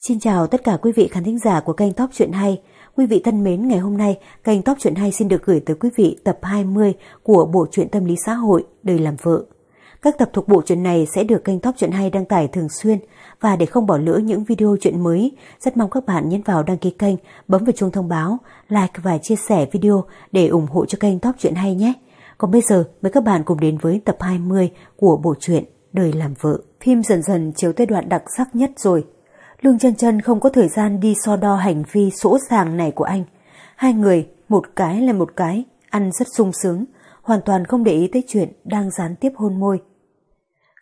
Xin chào tất cả quý vị khán thính giả của kênh Top Chuyện Hay. Quý vị thân mến, ngày hôm nay kênh Top Chuyện Hay xin được gửi tới quý vị tập 20 của bộ truyện tâm lý xã hội Đời làm vợ. Các tập thuộc bộ truyện này sẽ được kênh Top Chuyện Hay đăng tải thường xuyên và để không bỏ lỡ những video chuyện mới, rất mong các bạn nhấn vào đăng ký kênh, bấm vào chuông thông báo, like và chia sẻ video để ủng hộ cho kênh Top Chuyện Hay nhé. Còn bây giờ, mời các bạn cùng đến với tập 20 của bộ truyện Đời làm vợ. Phim dần dần chiếu tới đoạn đặc sắc nhất rồi. Lương chân chân không có thời gian đi so đo hành vi sỗ sàng này của anh. Hai người, một cái là một cái, ăn rất sung sướng, hoàn toàn không để ý tới chuyện đang gián tiếp hôn môi.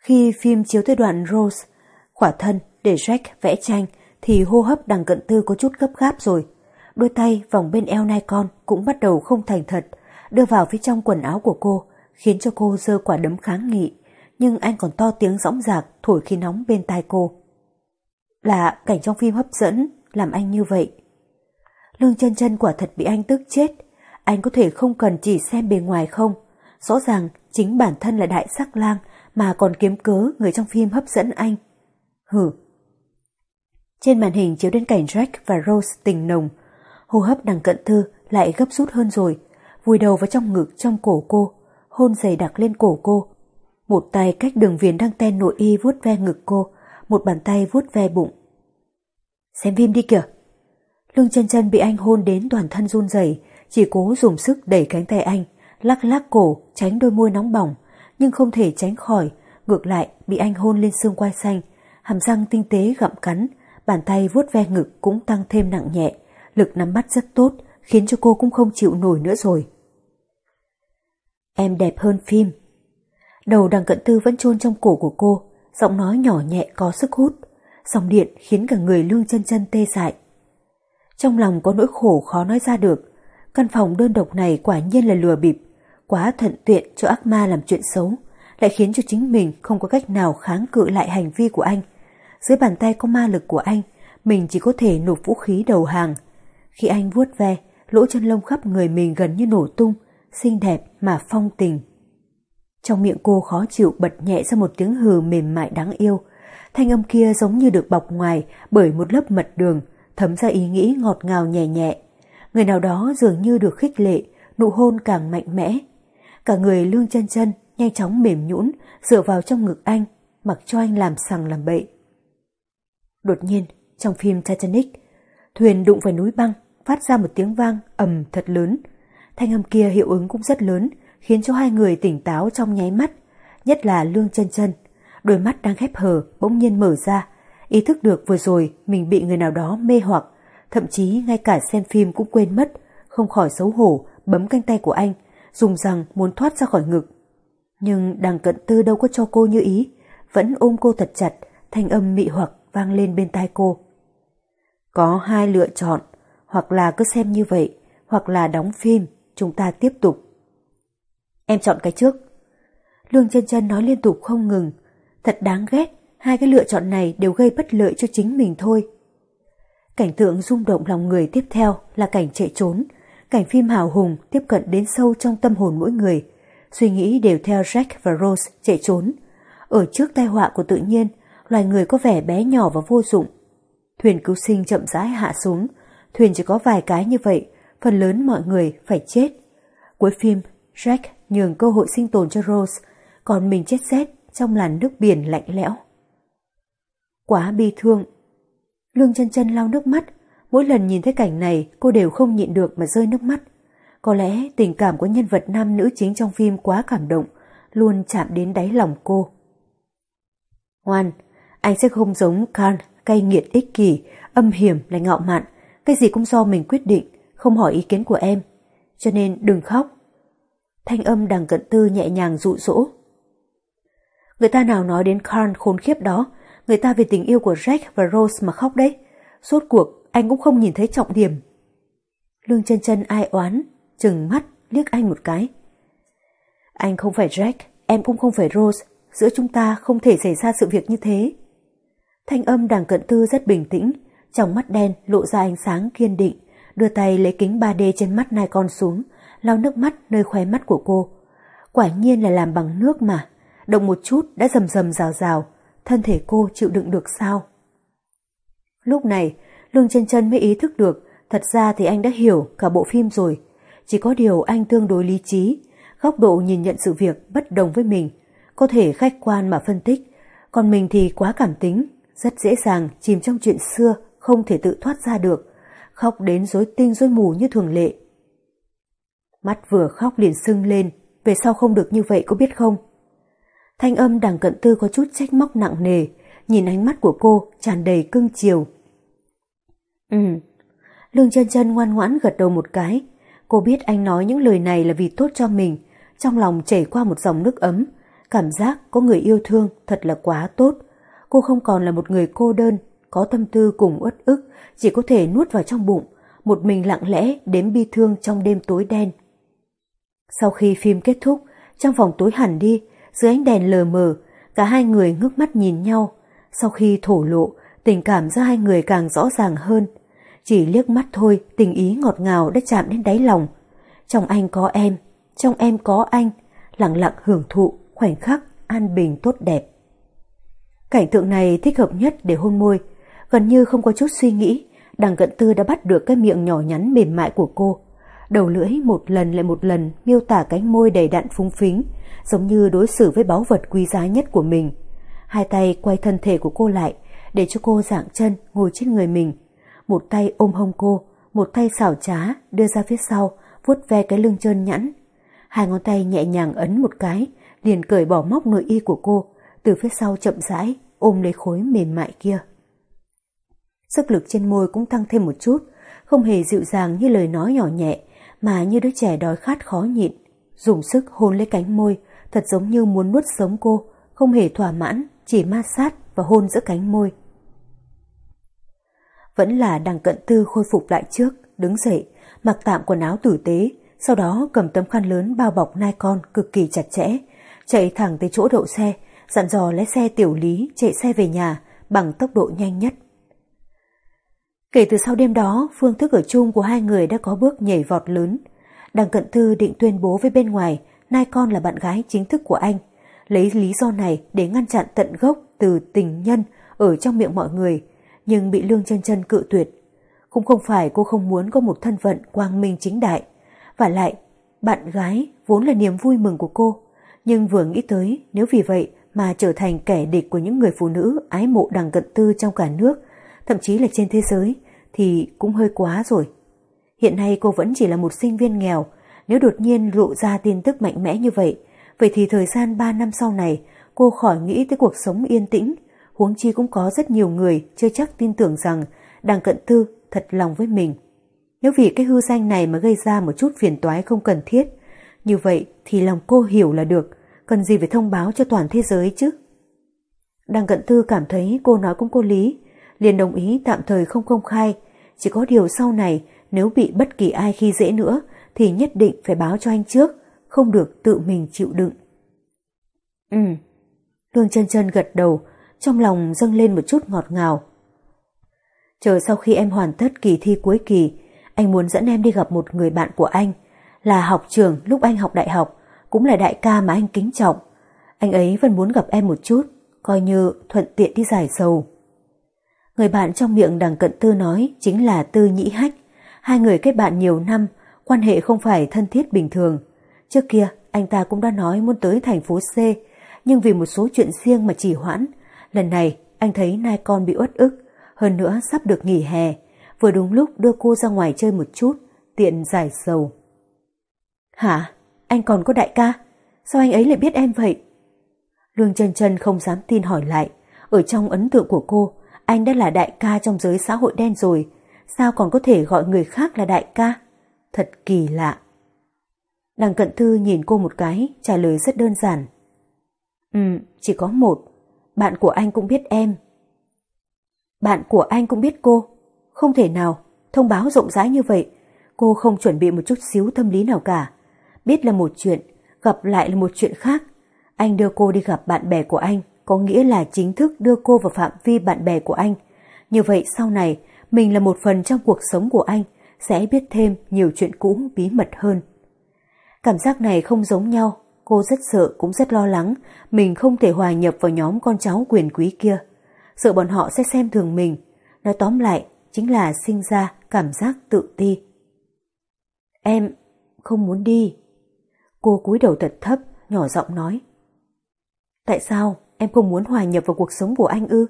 Khi phim chiếu tới đoạn Rose, khỏa thân để Jack vẽ tranh thì hô hấp đằng cận tư có chút gấp gáp rồi. Đôi tay vòng bên eo nai con cũng bắt đầu không thành thật, đưa vào phía trong quần áo của cô, khiến cho cô dơ quả đấm kháng nghị, nhưng anh còn to tiếng rõng rạc thổi khi nóng bên tai cô. Là cảnh trong phim hấp dẫn, làm anh như vậy. Lương chân chân quả thật bị anh tức chết, anh có thể không cần chỉ xem bề ngoài không, rõ ràng chính bản thân là đại sắc lang mà còn kiếm cớ người trong phim hấp dẫn anh. Hử. Trên màn hình chiếu đến cảnh Jack và Rose tình nồng, hô hấp đằng cận thư lại gấp rút hơn rồi, vùi đầu vào trong ngực trong cổ cô, hôn dày đặc lên cổ cô. Một tay cách đường viền đang ten nội y vuốt ve ngực cô, một bàn tay vuốt ve bụng. Xem phim đi kìa. Lương chân chân bị anh hôn đến toàn thân run rẩy, chỉ cố dùng sức đẩy cánh tay anh, lắc lắc cổ, tránh đôi môi nóng bỏng, nhưng không thể tránh khỏi, ngược lại bị anh hôn lên xương quai xanh, hàm răng tinh tế gặm cắn, bàn tay vuốt ve ngực cũng tăng thêm nặng nhẹ, lực nắm bắt rất tốt, khiến cho cô cũng không chịu nổi nữa rồi. Em đẹp hơn phim. Đầu đằng cận tư vẫn chôn trong cổ của cô, giọng nói nhỏ nhẹ có sức hút, dòng điện khiến cả người lương chân chân tê dại. Trong lòng có nỗi khổ khó nói ra được, căn phòng đơn độc này quả nhiên là lừa bịp, quá thuận tiện cho ác ma làm chuyện xấu, lại khiến cho chính mình không có cách nào kháng cự lại hành vi của anh. Dưới bàn tay có ma lực của anh, mình chỉ có thể nộp vũ khí đầu hàng. Khi anh vuốt ve, lỗ chân lông khắp người mình gần như nổ tung, xinh đẹp mà phong tình. Trong miệng cô khó chịu bật nhẹ ra một tiếng hừ mềm mại đáng yêu. Thanh âm kia giống như được bọc ngoài bởi một lớp mật đường, thấm ra ý nghĩ ngọt ngào nhẹ nhẹ. Người nào đó dường như được khích lệ, nụ hôn càng mạnh mẽ. Cả người lương chân chân nhanh chóng mềm nhũn dựa vào trong ngực anh, mặc cho anh làm sằng làm bậy. Đột nhiên, trong phim Titanic, thuyền đụng phải núi băng, phát ra một tiếng vang ầm thật lớn. Thanh âm kia hiệu ứng cũng rất lớn, khiến cho hai người tỉnh táo trong nháy mắt, nhất là Lương chân chân. Đôi mắt đang khép hờ bỗng nhiên mở ra, ý thức được vừa rồi mình bị người nào đó mê hoặc, thậm chí ngay cả xem phim cũng quên mất, không khỏi xấu hổ bấm canh tay của anh, dùng rằng muốn thoát ra khỏi ngực. Nhưng đằng cận tư đâu có cho cô như ý, vẫn ôm cô thật chặt, thanh âm mị hoặc vang lên bên tai cô. Có hai lựa chọn, hoặc là cứ xem như vậy, hoặc là đóng phim, chúng ta tiếp tục. Em chọn cái trước. Lương chân chân nói liên tục không ngừng. Thật đáng ghét, hai cái lựa chọn này đều gây bất lợi cho chính mình thôi. Cảnh tượng rung động lòng người tiếp theo là cảnh chạy trốn. Cảnh phim hào hùng tiếp cận đến sâu trong tâm hồn mỗi người. Suy nghĩ đều theo Jack và Rose chạy trốn. Ở trước tai họa của tự nhiên, loài người có vẻ bé nhỏ và vô dụng. Thuyền cứu sinh chậm rãi hạ xuống. Thuyền chỉ có vài cái như vậy, phần lớn mọi người phải chết. Cuối phim, Jack nhường cơ hội sinh tồn cho Rose, còn mình chết rét trong làn nước biển lạnh lẽo. Quá bi thương. Lương chân chân lau nước mắt, mỗi lần nhìn thấy cảnh này cô đều không nhịn được mà rơi nước mắt. Có lẽ tình cảm của nhân vật nam nữ chính trong phim quá cảm động, luôn chạm đến đáy lòng cô. Ngoan, anh sẽ không giống Khan, cay nghiệt ích kỷ, âm hiểm lại ngạo mạn, cái gì cũng do mình quyết định, không hỏi ý kiến của em. Cho nên đừng khóc, thanh âm đằng cận tư nhẹ nhàng dụ dỗ. Người ta nào nói đến Carl khốn khiếp đó, người ta vì tình yêu của Jack và Rose mà khóc đấy. Suốt cuộc, anh cũng không nhìn thấy trọng điểm. Lương chân chân ai oán, chừng mắt, liếc anh một cái. Anh không phải Jack, em cũng không phải Rose, giữa chúng ta không thể xảy ra sự việc như thế. Thanh âm đằng cận tư rất bình tĩnh, trong mắt đen lộ ra ánh sáng kiên định, đưa tay lấy kính 3D trên mắt nai con xuống, lau nước mắt nơi khóe mắt của cô. Quả nhiên là làm bằng nước mà, động một chút đã rầm rầm rào rào, thân thể cô chịu đựng được sao? Lúc này, Lương chân chân mới ý thức được, thật ra thì anh đã hiểu cả bộ phim rồi. Chỉ có điều anh tương đối lý trí, góc độ nhìn nhận sự việc bất đồng với mình, có thể khách quan mà phân tích, còn mình thì quá cảm tính, rất dễ dàng chìm trong chuyện xưa, không thể tự thoát ra được, khóc đến rối tinh rối mù như thường lệ. Mắt vừa khóc liền sưng lên, về sau không được như vậy có biết không? Thanh âm đằng cận tư có chút trách móc nặng nề, nhìn ánh mắt của cô tràn đầy cưng chiều. Ừ, Lương chân chân ngoan ngoãn gật đầu một cái. Cô biết anh nói những lời này là vì tốt cho mình, trong lòng chảy qua một dòng nước ấm, cảm giác có người yêu thương thật là quá tốt. Cô không còn là một người cô đơn, có tâm tư cùng uất ức, chỉ có thể nuốt vào trong bụng, một mình lặng lẽ đếm bi thương trong đêm tối đen. Sau khi phim kết thúc, trong phòng tối hẳn đi, dưới ánh đèn lờ mờ, cả hai người ngước mắt nhìn nhau. Sau khi thổ lộ, tình cảm giữa hai người càng rõ ràng hơn. Chỉ liếc mắt thôi, tình ý ngọt ngào đã chạm đến đáy lòng. Trong anh có em, trong em có anh, lặng lặng hưởng thụ khoảnh khắc an bình tốt đẹp. Cảnh tượng này thích hợp nhất để hôn môi, gần như không có chút suy nghĩ, đằng cận tư đã bắt được cái miệng nhỏ nhắn mềm mại của cô. Đầu lưỡi một lần lại một lần miêu tả cánh môi đầy đặn phúng phính, giống như đối xử với báu vật quý giá nhất của mình. Hai tay quay thân thể của cô lại, để cho cô dạng chân ngồi trên người mình. Một tay ôm hông cô, một tay xảo trá đưa ra phía sau, vuốt ve cái lưng trơn nhẵn. Hai ngón tay nhẹ nhàng ấn một cái, liền cởi bỏ móc nội y của cô, từ phía sau chậm rãi ôm lấy khối mềm mại kia. Sức lực trên môi cũng tăng thêm một chút, không hề dịu dàng như lời nói nhỏ nhẹ, mà như đứa trẻ đói khát khó nhịn, dùng sức hôn lấy cánh môi, thật giống như muốn nuốt sống cô, không hề thỏa mãn, chỉ ma sát và hôn giữa cánh môi. Vẫn là đằng cận tư khôi phục lại trước, đứng dậy, mặc tạm quần áo tử tế, sau đó cầm tấm khăn lớn bao bọc nai con cực kỳ chặt chẽ, chạy thẳng tới chỗ đậu xe, dặn dò lái xe tiểu lý chạy xe về nhà bằng tốc độ nhanh nhất. Kể từ sau đêm đó, phương thức ở chung của hai người đã có bước nhảy vọt lớn. Đằng Cận Thư định tuyên bố với bên ngoài, Nai Con là bạn gái chính thức của anh, lấy lý do này để ngăn chặn tận gốc từ tình nhân ở trong miệng mọi người, nhưng bị Lương chân chân cự tuyệt. Cũng không phải cô không muốn có một thân phận quang minh chính đại, và lại, bạn gái vốn là niềm vui mừng của cô, nhưng vừa nghĩ tới nếu vì vậy mà trở thành kẻ địch của những người phụ nữ ái mộ đằng cận tư trong cả nước, thậm chí là trên thế giới, thì cũng hơi quá rồi. Hiện nay cô vẫn chỉ là một sinh viên nghèo, nếu đột nhiên lộ ra tin tức mạnh mẽ như vậy, vậy thì thời gian 3 năm sau này cô khỏi nghĩ tới cuộc sống yên tĩnh, huống chi cũng có rất nhiều người chưa chắc tin tưởng rằng đằng cận tư thật lòng với mình. Nếu vì cái hư danh này mà gây ra một chút phiền toái không cần thiết, như vậy thì lòng cô hiểu là được, cần gì phải thông báo cho toàn thế giới chứ. Đằng cận tư cảm thấy cô nói cũng có lý, liền đồng ý tạm thời không công khai, chỉ có điều sau này nếu bị bất kỳ ai khi dễ nữa thì nhất định phải báo cho anh trước, không được tự mình chịu đựng. Ừ, Lương chân chân gật đầu, trong lòng dâng lên một chút ngọt ngào. Chờ sau khi em hoàn tất kỳ thi cuối kỳ, anh muốn dẫn em đi gặp một người bạn của anh, là học trường lúc anh học đại học, cũng là đại ca mà anh kính trọng. Anh ấy vẫn muốn gặp em một chút, coi như thuận tiện đi giải sầu. Người bạn trong miệng đằng cận tư nói chính là Tư Nhĩ Hách. Hai người kết bạn nhiều năm, quan hệ không phải thân thiết bình thường. Trước kia, anh ta cũng đã nói muốn tới thành phố C, nhưng vì một số chuyện riêng mà trì hoãn. Lần này, anh thấy nai con bị uất ức, hơn nữa sắp được nghỉ hè, vừa đúng lúc đưa cô ra ngoài chơi một chút, tiện giải sầu. Hả? Anh còn có đại ca? Sao anh ấy lại biết em vậy? Lương chân chân không dám tin hỏi lại. Ở trong ấn tượng của cô, anh đã là đại ca trong giới xã hội đen rồi. Sao còn có thể gọi người khác là đại ca? Thật kỳ lạ. Đằng cận thư nhìn cô một cái, trả lời rất đơn giản. Ừ, chỉ có một. Bạn của anh cũng biết em. Bạn của anh cũng biết cô. Không thể nào, thông báo rộng rãi như vậy. Cô không chuẩn bị một chút xíu tâm lý nào cả. Biết là một chuyện, gặp lại là một chuyện khác. Anh đưa cô đi gặp bạn bè của anh, có nghĩa là chính thức đưa cô vào phạm vi bạn bè của anh. Như vậy sau này, mình là một phần trong cuộc sống của anh, sẽ biết thêm nhiều chuyện cũ bí mật hơn. Cảm giác này không giống nhau, cô rất sợ cũng rất lo lắng, mình không thể hòa nhập vào nhóm con cháu quyền quý kia. Sợ bọn họ sẽ xem thường mình, Nói tóm lại, chính là sinh ra cảm giác tự ti. Em không muốn đi. Cô cúi đầu thật thấp, nhỏ giọng nói. Tại sao em không muốn hòa nhập vào cuộc sống của anh ư?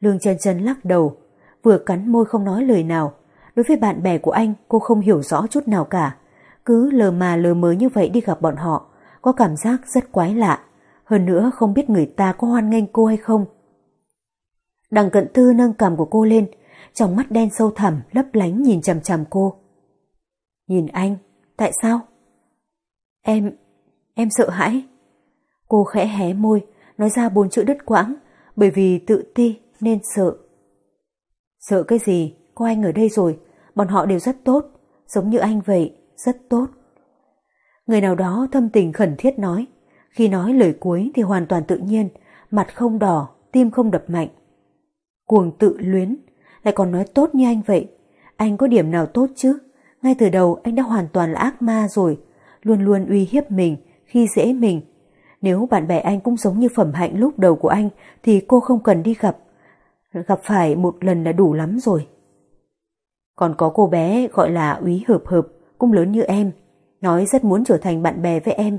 Lương chân chân lắc đầu, vừa cắn môi không nói lời nào. Đối với bạn bè của anh, cô không hiểu rõ chút nào cả. Cứ lờ mà lờ mờ như vậy đi gặp bọn họ, có cảm giác rất quái lạ. Hơn nữa không biết người ta có hoan nghênh cô hay không. Đằng cận tư nâng cằm của cô lên, trong mắt đen sâu thẳm lấp lánh nhìn chằm chằm cô. Nhìn anh, tại sao? Em, em sợ hãi. Cô khẽ hé môi, nói ra bốn chữ đứt quãng, bởi vì tự ti nên sợ. Sợ cái gì? Có anh ở đây rồi, bọn họ đều rất tốt, giống như anh vậy, rất tốt. Người nào đó thâm tình khẩn thiết nói, khi nói lời cuối thì hoàn toàn tự nhiên, mặt không đỏ, tim không đập mạnh. Cuồng tự luyến, lại còn nói tốt như anh vậy. Anh có điểm nào tốt chứ? Ngay từ đầu anh đã hoàn toàn là ác ma rồi, luôn luôn uy hiếp mình, khi dễ mình. Nếu bạn bè anh cũng giống như phẩm hạnh lúc đầu của anh thì cô không cần đi gặp. Gặp phải một lần là đủ lắm rồi. Còn có cô bé gọi là úy hợp hợp, cũng lớn như em, nói rất muốn trở thành bạn bè với em.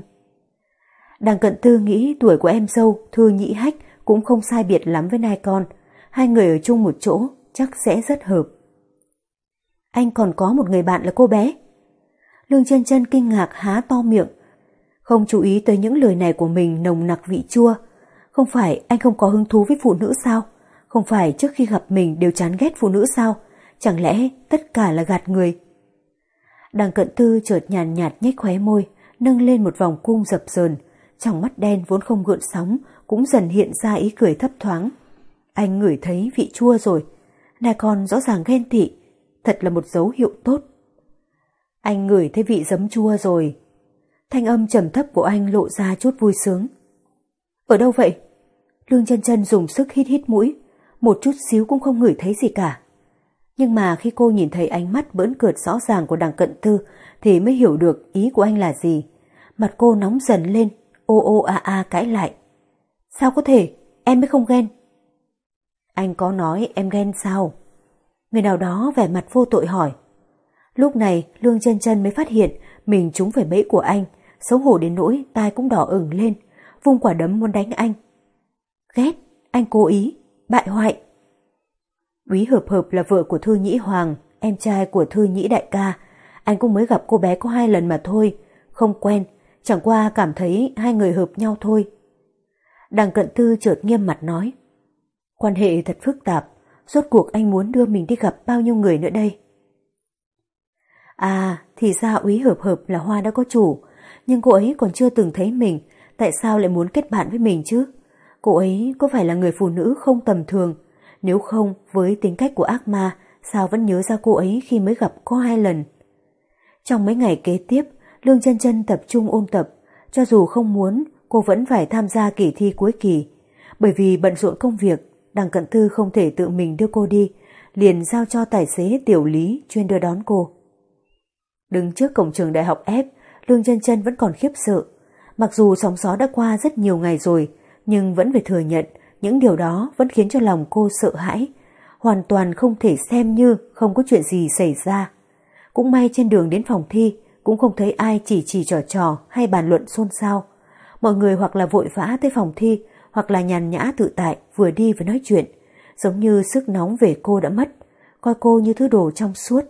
Đằng cận tư nghĩ tuổi của em dâu, thư nhị hách cũng không sai biệt lắm với nai con. Hai người ở chung một chỗ chắc sẽ rất hợp. Anh còn có một người bạn là cô bé. Lương chân chân kinh ngạc há to miệng. Không chú ý tới những lời này của mình nồng nặc vị chua. Không phải anh không có hứng thú với phụ nữ sao? Không phải trước khi gặp mình đều chán ghét phụ nữ sao? Chẳng lẽ tất cả là gạt người? Đằng cận tư chợt nhàn nhạt nhếch khóe môi, nâng lên một vòng cung dập dờn. Trong mắt đen vốn không gợn sóng, cũng dần hiện ra ý cười thấp thoáng. Anh ngửi thấy vị chua rồi. Này con rõ ràng ghen tị, thật là một dấu hiệu tốt. Anh ngửi thấy vị giấm chua rồi. Thanh âm trầm thấp của anh lộ ra chút vui sướng. Ở đâu vậy? Lương chân chân dùng sức hít hít mũi, một chút xíu cũng không ngửi thấy gì cả. Nhưng mà khi cô nhìn thấy ánh mắt bỡn cợt rõ ràng của đằng cận tư thì mới hiểu được ý của anh là gì. Mặt cô nóng dần lên, ô ô a a cãi lại. Sao có thể, em mới không ghen. Anh có nói em ghen sao? Người nào đó vẻ mặt vô tội hỏi. Lúc này Lương chân chân mới phát hiện mình trúng phải bẫy của anh, xấu hổ đến nỗi tai cũng đỏ ửng lên, vung quả đấm muốn đánh anh. Ghét, anh cố ý, bại hoại. Úy Hợp Hợp là vợ của Thư Nhĩ Hoàng, em trai của Thư Nhĩ Đại ca. Anh cũng mới gặp cô bé có hai lần mà thôi, không quen, chẳng qua cảm thấy hai người hợp nhau thôi. Đằng cận tư chợt nghiêm mặt nói. Quan hệ thật phức tạp, rốt cuộc anh muốn đưa mình đi gặp bao nhiêu người nữa đây? À, thì ra úy hợp hợp là Hoa đã có chủ, nhưng cô ấy còn chưa từng thấy mình, tại sao lại muốn kết bạn với mình chứ? Cô ấy có phải là người phụ nữ không tầm thường, nếu không, với tính cách của ác ma, sao vẫn nhớ ra cô ấy khi mới gặp có hai lần. Trong mấy ngày kế tiếp, Lương chân chân tập trung ôn tập, cho dù không muốn, cô vẫn phải tham gia kỳ thi cuối kỳ. Bởi vì bận rộn công việc, đằng cận thư không thể tự mình đưa cô đi, liền giao cho tài xế tiểu lý chuyên đưa đón cô. Đứng trước cổng trường đại học F, Lương chân chân vẫn còn khiếp sợ. Mặc dù sóng gió đã qua rất nhiều ngày rồi, nhưng vẫn phải thừa nhận những điều đó vẫn khiến cho lòng cô sợ hãi, hoàn toàn không thể xem như không có chuyện gì xảy ra. Cũng may trên đường đến phòng thi, cũng không thấy ai chỉ chỉ trò trò hay bàn luận xôn xao. Mọi người hoặc là vội vã tới phòng thi, hoặc là nhàn nhã tự tại vừa đi vừa nói chuyện, giống như sức nóng về cô đã mất, coi cô như thứ đồ trong suốt.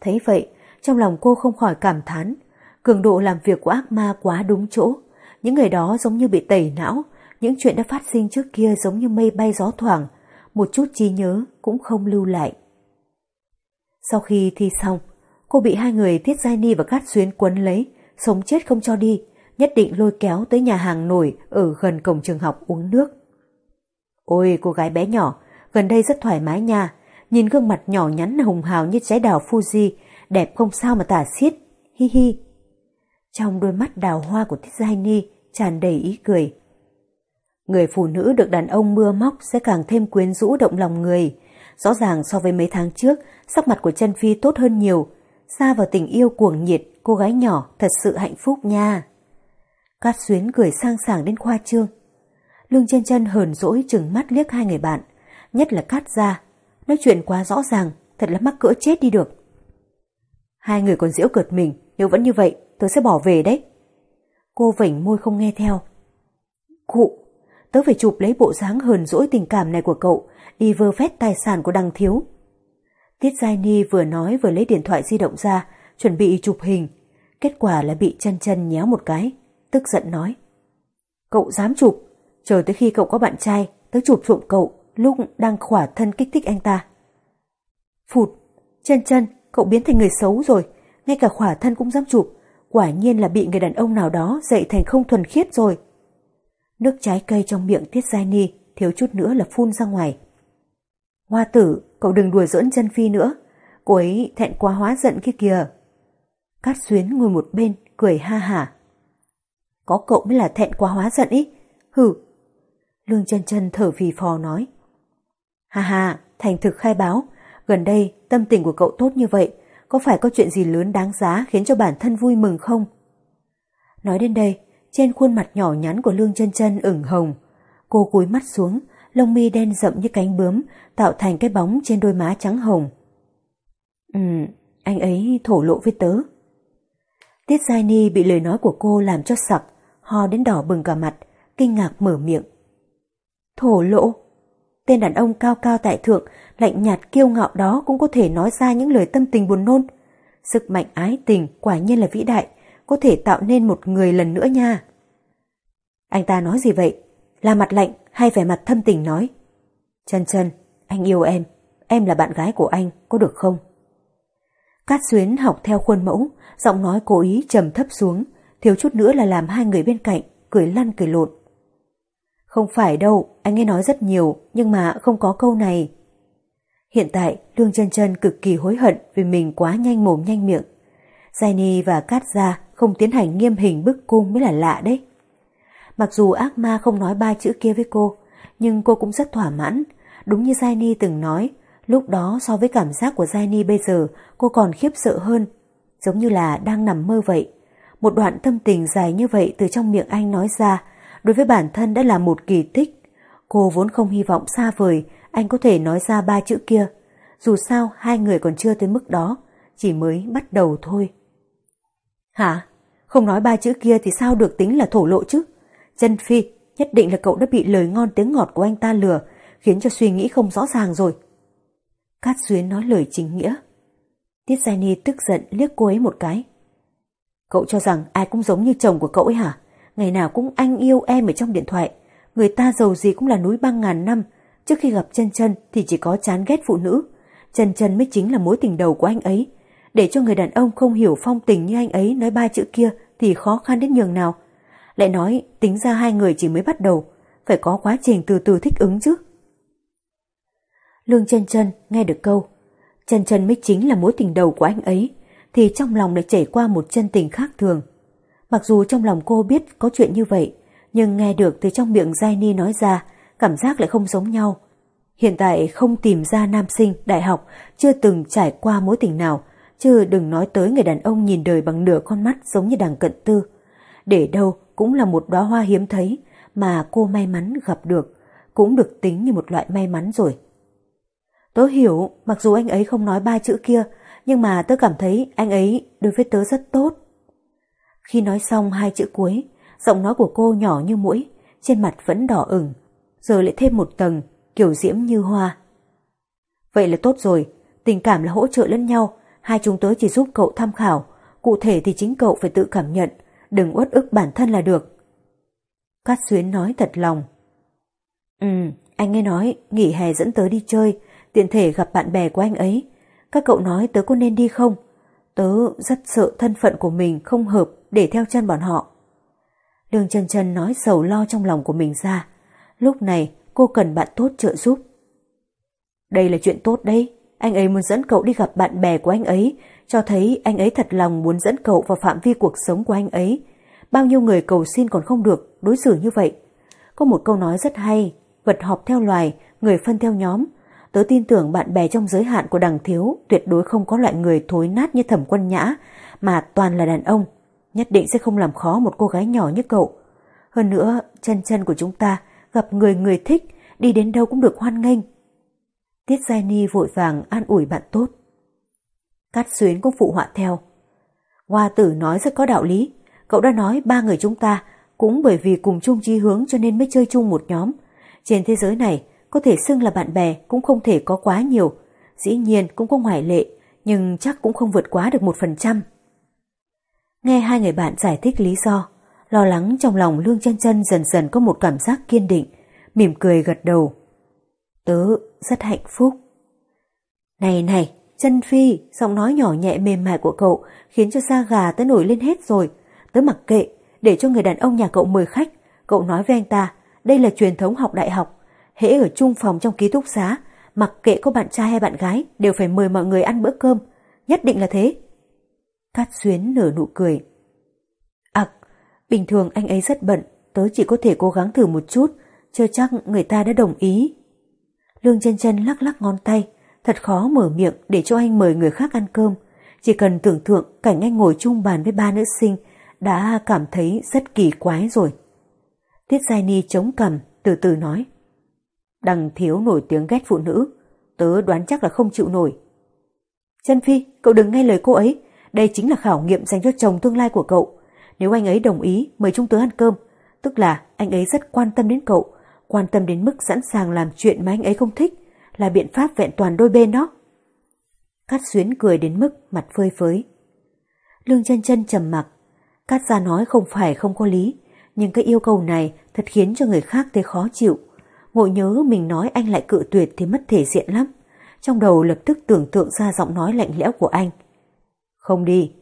Thấy vậy, trong lòng cô không khỏi cảm thán, cường độ làm việc của ác ma quá đúng chỗ, những người đó giống như bị tẩy não, những chuyện đã phát sinh trước kia giống như mây bay gió thoảng, một chút trí nhớ cũng không lưu lại. Sau khi thi xong, cô bị hai người Tiết Giai Ni và Cát Xuyến quấn lấy, sống chết không cho đi, nhất định lôi kéo tới nhà hàng nổi ở gần cổng trường học uống nước. Ôi cô gái bé nhỏ, gần đây rất thoải mái nha, nhìn gương mặt nhỏ nhắn hùng hào như trái đào Fuji, đẹp không sao mà tả xiết, hi hi. Trong đôi mắt đào hoa của Tiết Giai Ni tràn đầy ý cười. Người phụ nữ được đàn ông mưa móc sẽ càng thêm quyến rũ động lòng người. Rõ ràng so với mấy tháng trước, sắc mặt của chân Phi tốt hơn nhiều. Xa vào tình yêu cuồng nhiệt, cô gái nhỏ thật sự hạnh phúc nha. Cát xuyến cười sang sảng đến khoa trương. Lương chân chân hờn dỗi chừng mắt liếc hai người bạn. nhất là cát ra. Nói chuyện quá rõ ràng, thật là mắc cỡ chết đi được. Hai người còn diễu cợt mình, nếu vẫn như vậy, tớ sẽ bỏ về đấy. Cô vảnh môi không nghe theo. Cụ, tớ phải chụp lấy bộ dáng hờn dỗi tình cảm này của cậu, đi vơ vét tài sản của đằng thiếu. Tiết Giai Ni vừa nói vừa lấy điện thoại di động ra, chuẩn bị chụp hình. Kết quả là bị chân chân nhéo một cái, tức giận nói. Cậu dám chụp, chờ tới khi cậu có bạn trai, tớ chụp trộm cậu lúc đang khỏa thân kích thích anh ta. Phụt, chân chân, cậu biến thành người xấu rồi, ngay cả khỏa thân cũng dám chụp, quả nhiên là bị người đàn ông nào đó dạy thành không thuần khiết rồi. Nước trái cây trong miệng Tiết Giai Ni thiếu chút nữa là phun ra ngoài. Hoa tử, cậu đừng đùa giỡn chân phi nữa, cô ấy thẹn quá hóa giận kia kìa. Cát xuyến ngồi một bên, cười ha hả. Có cậu mới là thẹn quá hóa giận ý. Hử. Lương chân chân thở phì phò nói. Ha ha, thành thực khai báo, gần đây tâm tình của cậu tốt như vậy, có phải có chuyện gì lớn đáng giá khiến cho bản thân vui mừng không? Nói đến đây, trên khuôn mặt nhỏ nhắn của Lương chân chân ửng hồng. Cô cúi mắt xuống, lông mi đen rậm như cánh bướm, tạo thành cái bóng trên đôi má trắng hồng. Ừ, anh ấy thổ lộ với tớ. Tiết Giai Ni bị lời nói của cô làm cho sặc, ho đến đỏ bừng cả mặt, kinh ngạc mở miệng. Thổ lộ? Tên đàn ông cao cao tại thượng, lạnh nhạt kiêu ngạo đó cũng có thể nói ra những lời tâm tình buồn nôn. Sức mạnh ái tình quả nhiên là vĩ đại, có thể tạo nên một người lần nữa nha. Anh ta nói gì vậy? Là mặt lạnh hay vẻ mặt thâm tình nói? Trần Trần, anh yêu em, em là bạn gái của anh, có được không? Cát Xuyến học theo khuôn mẫu, giọng nói cố ý trầm thấp xuống, thiếu chút nữa là làm hai người bên cạnh cười lăn cười lộn. Không phải đâu, anh ấy nói rất nhiều, nhưng mà không có câu này. Hiện tại, Lương chân chân cực kỳ hối hận vì mình quá nhanh mồm nhanh miệng. Zaini và Cát Gia không tiến hành nghiêm hình bức cung mới là lạ đấy. Mặc dù ác ma không nói ba chữ kia với cô, nhưng cô cũng rất thỏa mãn. Đúng như Zaini từng nói, lúc đó so với cảm giác của Zaini bây giờ, cô còn khiếp sợ hơn. Giống như là đang nằm mơ vậy. Một đoạn tâm tình dài như vậy từ trong miệng anh nói ra, đối với bản thân đã là một kỳ tích. Cô vốn không hy vọng xa vời, anh có thể nói ra ba chữ kia. Dù sao, hai người còn chưa tới mức đó, chỉ mới bắt đầu thôi. Hả? Không nói ba chữ kia thì sao được tính là thổ lộ chứ? Chân Phi, nhất định là cậu đã bị lời ngon tiếng ngọt của anh ta lừa, khiến cho suy nghĩ không rõ ràng rồi. Cát Xuyến nói lời chính nghĩa. Tiết Giai Ni tức giận liếc cô ấy một cái. Cậu cho rằng ai cũng giống như chồng của cậu ấy hả? Ngày nào cũng anh yêu em ở trong điện thoại. Người ta giàu gì cũng là núi băng ngàn năm. Trước khi gặp chân chân thì chỉ có chán ghét phụ nữ. Chân chân mới chính là mối tình đầu của anh ấy. Để cho người đàn ông không hiểu phong tình như anh ấy nói ba chữ kia thì khó khăn đến nhường nào. Lại nói, tính ra hai người chỉ mới bắt đầu. Phải có quá trình từ từ thích ứng chứ. Lương chân chân nghe được câu. Chân chân mới chính là mối tình đầu của anh ấy, thì trong lòng lại chảy qua một chân tình khác thường. Mặc dù trong lòng cô biết có chuyện như vậy, nhưng nghe được từ trong miệng Giai Ni nói ra, cảm giác lại không giống nhau. Hiện tại không tìm ra nam sinh, đại học, chưa từng trải qua mối tình nào, chứ đừng nói tới người đàn ông nhìn đời bằng nửa con mắt giống như đằng cận tư. Để đâu cũng là một đóa hoa hiếm thấy mà cô may mắn gặp được, cũng được tính như một loại may mắn rồi. Tớ hiểu, mặc dù anh ấy không nói ba chữ kia, nhưng mà tớ cảm thấy anh ấy đối với tớ rất tốt. Khi nói xong hai chữ cuối, giọng nói của cô nhỏ như mũi, trên mặt vẫn đỏ ửng, giờ lại thêm một tầng, kiểu diễm như hoa. Vậy là tốt rồi, tình cảm là hỗ trợ lẫn nhau, hai chúng tớ chỉ giúp cậu tham khảo, cụ thể thì chính cậu phải tự cảm nhận, đừng uất ức bản thân là được. Cát Xuyến nói thật lòng. Ừ, anh nghe nói nghỉ hè dẫn tớ đi chơi, tiện thể gặp bạn bè của anh ấy. Các cậu nói tớ có nên đi không? Tớ rất sợ thân phận của mình không hợp để theo chân bọn họ. Đường chân chân nói sầu lo trong lòng của mình ra. Lúc này cô cần bạn tốt trợ giúp. Đây là chuyện tốt đấy. Anh ấy muốn dẫn cậu đi gặp bạn bè của anh ấy, cho thấy anh ấy thật lòng muốn dẫn cậu vào phạm vi cuộc sống của anh ấy. Bao nhiêu người cầu xin còn không được đối xử như vậy. Có một câu nói rất hay, vật họp theo loài, người phân theo nhóm. Tớ tin tưởng bạn bè trong giới hạn của đằng thiếu tuyệt đối không có loại người thối nát như thẩm quân nhã, mà toàn là đàn ông. Nhất định sẽ không làm khó một cô gái nhỏ như cậu. Hơn nữa, chân chân của chúng ta gặp người người thích, đi đến đâu cũng được hoan nghênh. Tiết Giai Ni vội vàng an ủi bạn tốt. Cát xuyến cũng phụ họa theo. Hoa tử nói rất có đạo lý. Cậu đã nói ba người chúng ta cũng bởi vì cùng chung chí hướng cho nên mới chơi chung một nhóm. Trên thế giới này, có thể xưng là bạn bè cũng không thể có quá nhiều. Dĩ nhiên cũng có ngoại lệ, nhưng chắc cũng không vượt quá được một phần trăm. Nghe hai người bạn giải thích lý do, lo lắng trong lòng Lương chân chân dần dần có một cảm giác kiên định, mỉm cười gật đầu. Tớ rất hạnh phúc. Này này, chân Phi, giọng nói nhỏ nhẹ mềm mại của cậu khiến cho da gà tớ nổi lên hết rồi. Tớ mặc kệ, để cho người đàn ông nhà cậu mời khách. Cậu nói với anh ta, đây là truyền thống học đại học. Hễ ở chung phòng trong ký túc xá, mặc kệ có bạn trai hay bạn gái đều phải mời mọi người ăn bữa cơm. Nhất định là thế. Cát Xuyến nở nụ cười. Ặc, bình thường anh ấy rất bận, tớ chỉ có thể cố gắng thử một chút, chưa chắc người ta đã đồng ý. Lương chân chân lắc lắc ngón tay, thật khó mở miệng để cho anh mời người khác ăn cơm. Chỉ cần tưởng tượng cảnh anh ngồi chung bàn với ba nữ sinh đã cảm thấy rất kỳ quái rồi. Tiết Giai Ni chống cằm, từ từ nói. Đằng thiếu nổi tiếng ghét phụ nữ, tớ đoán chắc là không chịu nổi. Chân Phi, cậu đừng nghe lời cô ấy, đây chính là khảo nghiệm dành cho chồng tương lai của cậu. Nếu anh ấy đồng ý mời chúng tớ ăn cơm, tức là anh ấy rất quan tâm đến cậu, quan tâm đến mức sẵn sàng làm chuyện mà anh ấy không thích, là biện pháp vẹn toàn đôi bên đó. Cát xuyến cười đến mức mặt phơi phới. Lương chân chân trầm mặc, Cát gia nói không phải không có lý, nhưng cái yêu cầu này thật khiến cho người khác thấy khó chịu. Ngộ nhớ mình nói anh lại cự tuyệt thì mất thể diện lắm. Trong đầu lập tức tưởng tượng ra giọng nói lạnh lẽo của anh. Không đi.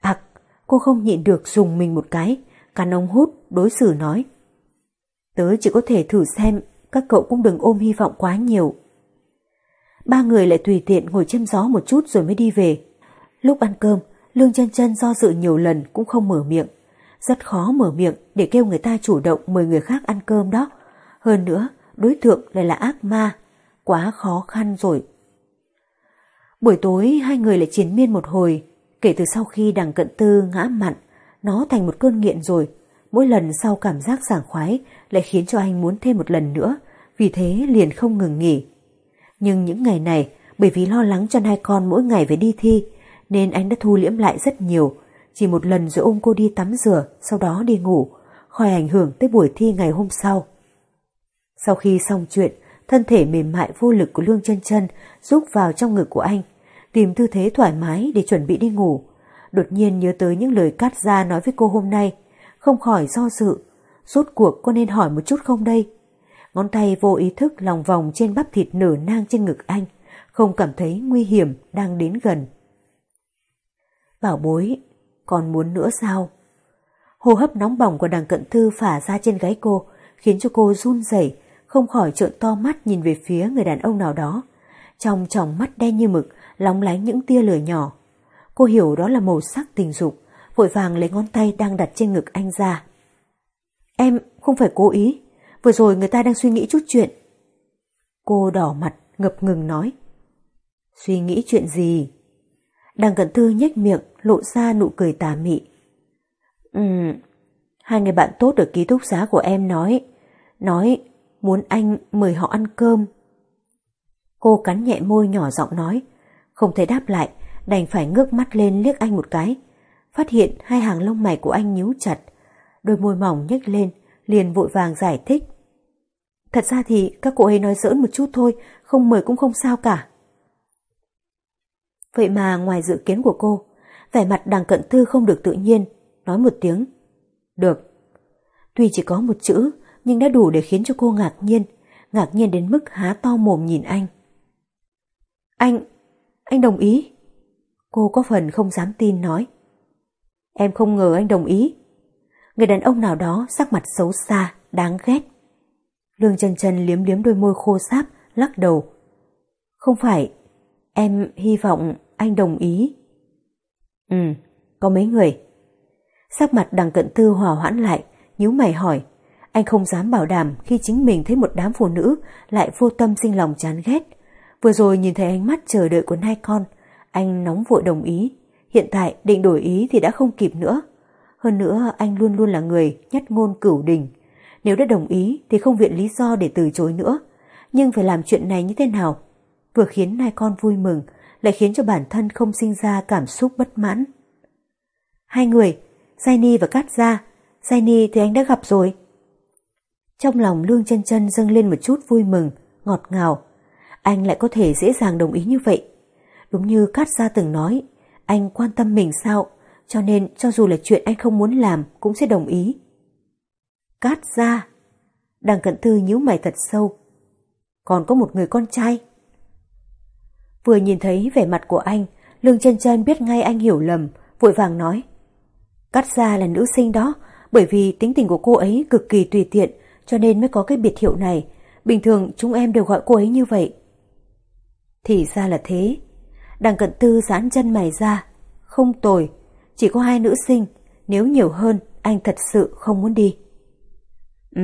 Ặc, cô không nhịn được dùng mình một cái, cắn ông hút, đối xử nói. Tớ chỉ có thể thử xem, các cậu cũng đừng ôm hy vọng quá nhiều. Ba người lại tùy tiện ngồi châm gió một chút rồi mới đi về. Lúc ăn cơm, Lương chân chân do dự nhiều lần cũng không mở miệng. Rất khó mở miệng để kêu người ta chủ động mời người khác ăn cơm đó. Hơn nữa, đối tượng lại là ác ma. Quá khó khăn rồi. Buổi tối hai người lại chiến miên một hồi. Kể từ sau khi đằng cận tư ngã mặn, nó thành một cơn nghiện rồi. Mỗi lần sau cảm giác sảng khoái lại khiến cho anh muốn thêm một lần nữa, vì thế liền không ngừng nghỉ. Nhưng những ngày này, bởi vì lo lắng cho hai con mỗi ngày phải đi thi, nên anh đã thu liễm lại rất nhiều, chỉ một lần rồi ôm cô đi tắm rửa, sau đó đi ngủ, khỏi ảnh hưởng tới buổi thi ngày hôm sau. Sau khi xong chuyện, thân thể mềm mại vô lực của Lương chân chân rúc vào trong ngực của anh, tìm tư thế thoải mái để chuẩn bị đi ngủ. Đột nhiên nhớ tới những lời cắt ra nói với cô hôm nay, không khỏi do dự. Rốt cuộc có nên hỏi một chút không đây? Ngón tay vô ý thức lòng vòng trên bắp thịt nở nang trên ngực anh, không cảm thấy nguy hiểm đang đến gần. Bảo bối, còn muốn nữa sao? Hô hấp nóng bỏng của đằng cận thư phả ra trên gáy cô, khiến cho cô run rẩy, không khỏi trợn to mắt nhìn về phía người đàn ông nào đó. Trong tròng mắt đen như mực, lóng lánh những tia lửa nhỏ. Cô hiểu đó là màu sắc tình dục, vội vàng lấy ngón tay đang đặt trên ngực anh ra. Em không phải cố ý, vừa rồi người ta đang suy nghĩ chút chuyện. Cô đỏ mặt, ngập ngừng nói. Suy nghĩ chuyện gì? Đằng cận thư nhếch miệng, lộ ra nụ cười tà mị. Ừm, hai người bạn tốt ở ký túc xá của em nói, nói muốn anh mời họ ăn cơm. Cô cắn nhẹ môi nhỏ giọng nói, không thể đáp lại, đành phải ngước mắt lên liếc anh một cái. Phát hiện hai hàng lông mày của anh nhíu chặt, đôi môi mỏng nhếch lên, liền vội vàng giải thích. Thật ra thì các cô ấy nói giỡn một chút thôi, không mời cũng không sao cả. Vậy mà ngoài dự kiến của cô, vẻ mặt đằng cận thư không được tự nhiên, nói một tiếng. Được. Tuy chỉ có một chữ, nhưng đã đủ để khiến cho cô ngạc nhiên, ngạc nhiên đến mức há to mồm nhìn anh. Anh, anh đồng ý. Cô có phần không dám tin nói. Em không ngờ anh đồng ý. Người đàn ông nào đó sắc mặt xấu xa, đáng ghét. Lương chân chân liếm liếm đôi môi khô sáp, lắc đầu. Không phải, em hy vọng anh đồng ý. Ừ, có mấy người. Sắc mặt đằng cận tư hòa hoãn lại, nhíu mày hỏi. Anh không dám bảo đảm khi chính mình thấy một đám phụ nữ lại vô tâm sinh lòng chán ghét. Vừa rồi nhìn thấy ánh mắt chờ đợi của hai con, anh nóng vội đồng ý. Hiện tại định đổi ý thì đã không kịp nữa. Hơn nữa anh luôn luôn là người nhất ngôn cửu đình. Nếu đã đồng ý thì không viện lý do để từ chối nữa. nhưng phải làm chuyện này như thế nào? Vừa khiến nai con vui mừng, lại khiến cho bản thân không sinh ra cảm xúc bất mãn. Hai người, Zaini và Cát Gia, Zaini thì anh đã gặp rồi. Trong lòng Lương chân chân dâng lên một chút vui mừng, ngọt ngào. Anh lại có thể dễ dàng đồng ý như vậy. Đúng như Cát Gia từng nói, anh quan tâm mình sao, cho nên cho dù là chuyện anh không muốn làm cũng sẽ đồng ý. Cát Gia Đằng cận thư nhíu mày thật sâu. Còn có một người con trai. Vừa nhìn thấy vẻ mặt của anh, Lương chân chân biết ngay anh hiểu lầm, vội vàng nói. Cát Gia là nữ sinh đó, bởi vì tính tình của cô ấy cực kỳ tùy tiện, cho nên mới có cái biệt hiệu này. Bình thường chúng em đều gọi cô ấy như vậy. Thì ra là thế. Đằng cận tư giãn chân mày ra. Không tồi, chỉ có hai nữ sinh, nếu nhiều hơn anh thật sự không muốn đi. Ừ,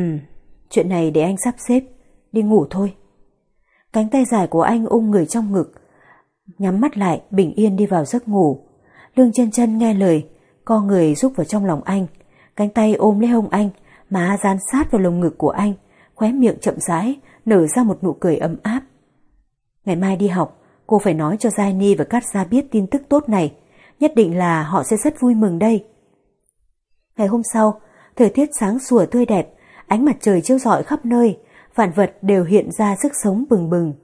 chuyện này để anh sắp xếp, đi ngủ thôi. Cánh tay dài của anh ôm người trong ngực, nhắm mắt lại bình yên đi vào giấc ngủ. Lương chân chân nghe lời, co người rúc vào trong lòng anh, cánh tay ôm lấy hông anh, má gian sát vào lồng ngực của anh, khóe miệng chậm rãi, nở ra một nụ cười ấm áp. Ngày mai đi học, cô phải nói cho Giai Ni và Cát Gia biết tin tức tốt này, nhất định là họ sẽ rất vui mừng đây. Ngày hôm sau, thời tiết sáng sủa tươi đẹp, ánh mặt trời chiếu rọi khắp nơi, vạn vật đều hiện ra sức sống bừng bừng.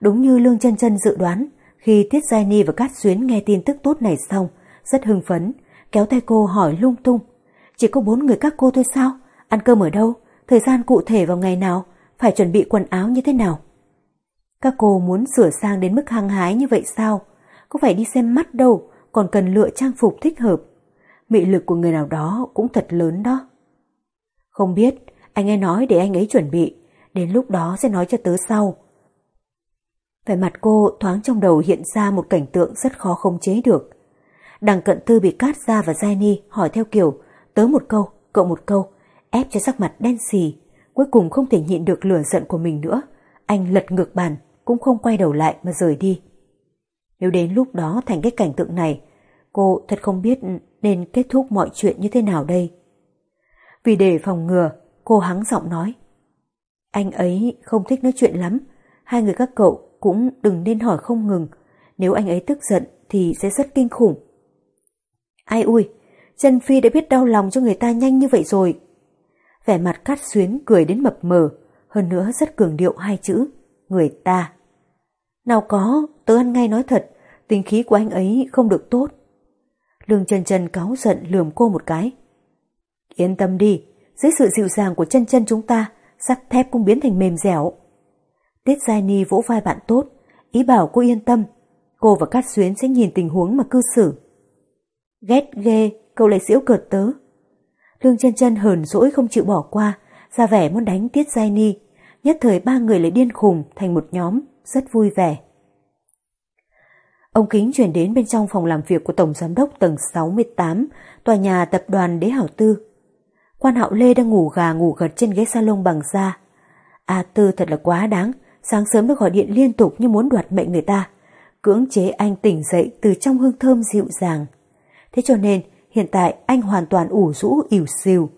Đúng như Lương chân chân dự đoán, khi Tiết Giai Ni và Cát Xuyến nghe tin tức tốt này xong, rất hưng phấn, kéo tay cô hỏi lung tung. Chỉ có bốn người các cô thôi sao? Ăn cơm ở đâu? Thời gian cụ thể vào ngày nào? Phải chuẩn bị quần áo như thế nào? Các cô muốn sửa sang đến mức hăng hái như vậy sao? Có phải đi xem mắt đâu, còn cần lựa trang phục thích hợp. Mị lực của người nào đó cũng thật lớn đó. Không biết, anh ấy nói để anh ấy chuẩn bị, đến lúc đó sẽ nói cho tớ sau. Vẻ mặt cô thoáng trong đầu hiện ra một cảnh tượng rất khó không chế được. Đằng cận thư bị cát ra và Jenny hỏi theo kiểu tớ một câu, cậu một câu, ép cho sắc mặt đen xì, cuối cùng không thể nhịn được lửa giận của mình nữa. Anh lật ngược bàn, cũng không quay đầu lại mà rời đi. Nếu đến lúc đó thành cái cảnh tượng này, cô thật không biết nên kết thúc mọi chuyện như thế nào đây. Vì để phòng ngừa, cô hắng giọng nói. Anh ấy không thích nói chuyện lắm, hai người các cậu cũng đừng nên hỏi không ngừng, nếu anh ấy tức giận thì sẽ rất kinh khủng. Ai ui, Trần Phi đã biết đau lòng cho người ta nhanh như vậy rồi. Vẻ mặt cát xuyến cười đến mập mờ, hơn nữa rất cường điệu hai chữ, người ta. Nào có, tớ ăn ngay nói thật, tính khí của anh ấy không được tốt. Lương chân chân cáu giận lườm cô một cái. Yên tâm đi, dưới sự dịu dàng của chân chân chúng ta, sắt thép cũng biến thành mềm dẻo. Tiết Giai Ni vỗ vai bạn tốt, ý bảo cô yên tâm. Cô và Cát Xuyến sẽ nhìn tình huống mà cư xử. Ghét ghê, cậu lại giễu cợt tớ. Lương chân chân hờn dỗi không chịu bỏ qua, ra vẻ muốn đánh Tiết Giai Ni. Nhất thời ba người lại điên khùng thành một nhóm, rất vui vẻ. Ông Kính chuyển đến bên trong phòng làm việc của Tổng Giám đốc tầng 68, tòa nhà tập đoàn Đế Hảo Tư. Quan Hạo Lê đang ngủ gà ngủ gật trên ghế salon bằng da. A Tư thật là quá đáng, sáng sớm được gọi điện liên tục như muốn đoạt mệnh người ta. Cưỡng chế anh tỉnh dậy từ trong hương thơm dịu dàng. Thế cho nên hiện tại anh hoàn toàn ủ rũ ỉu xìu.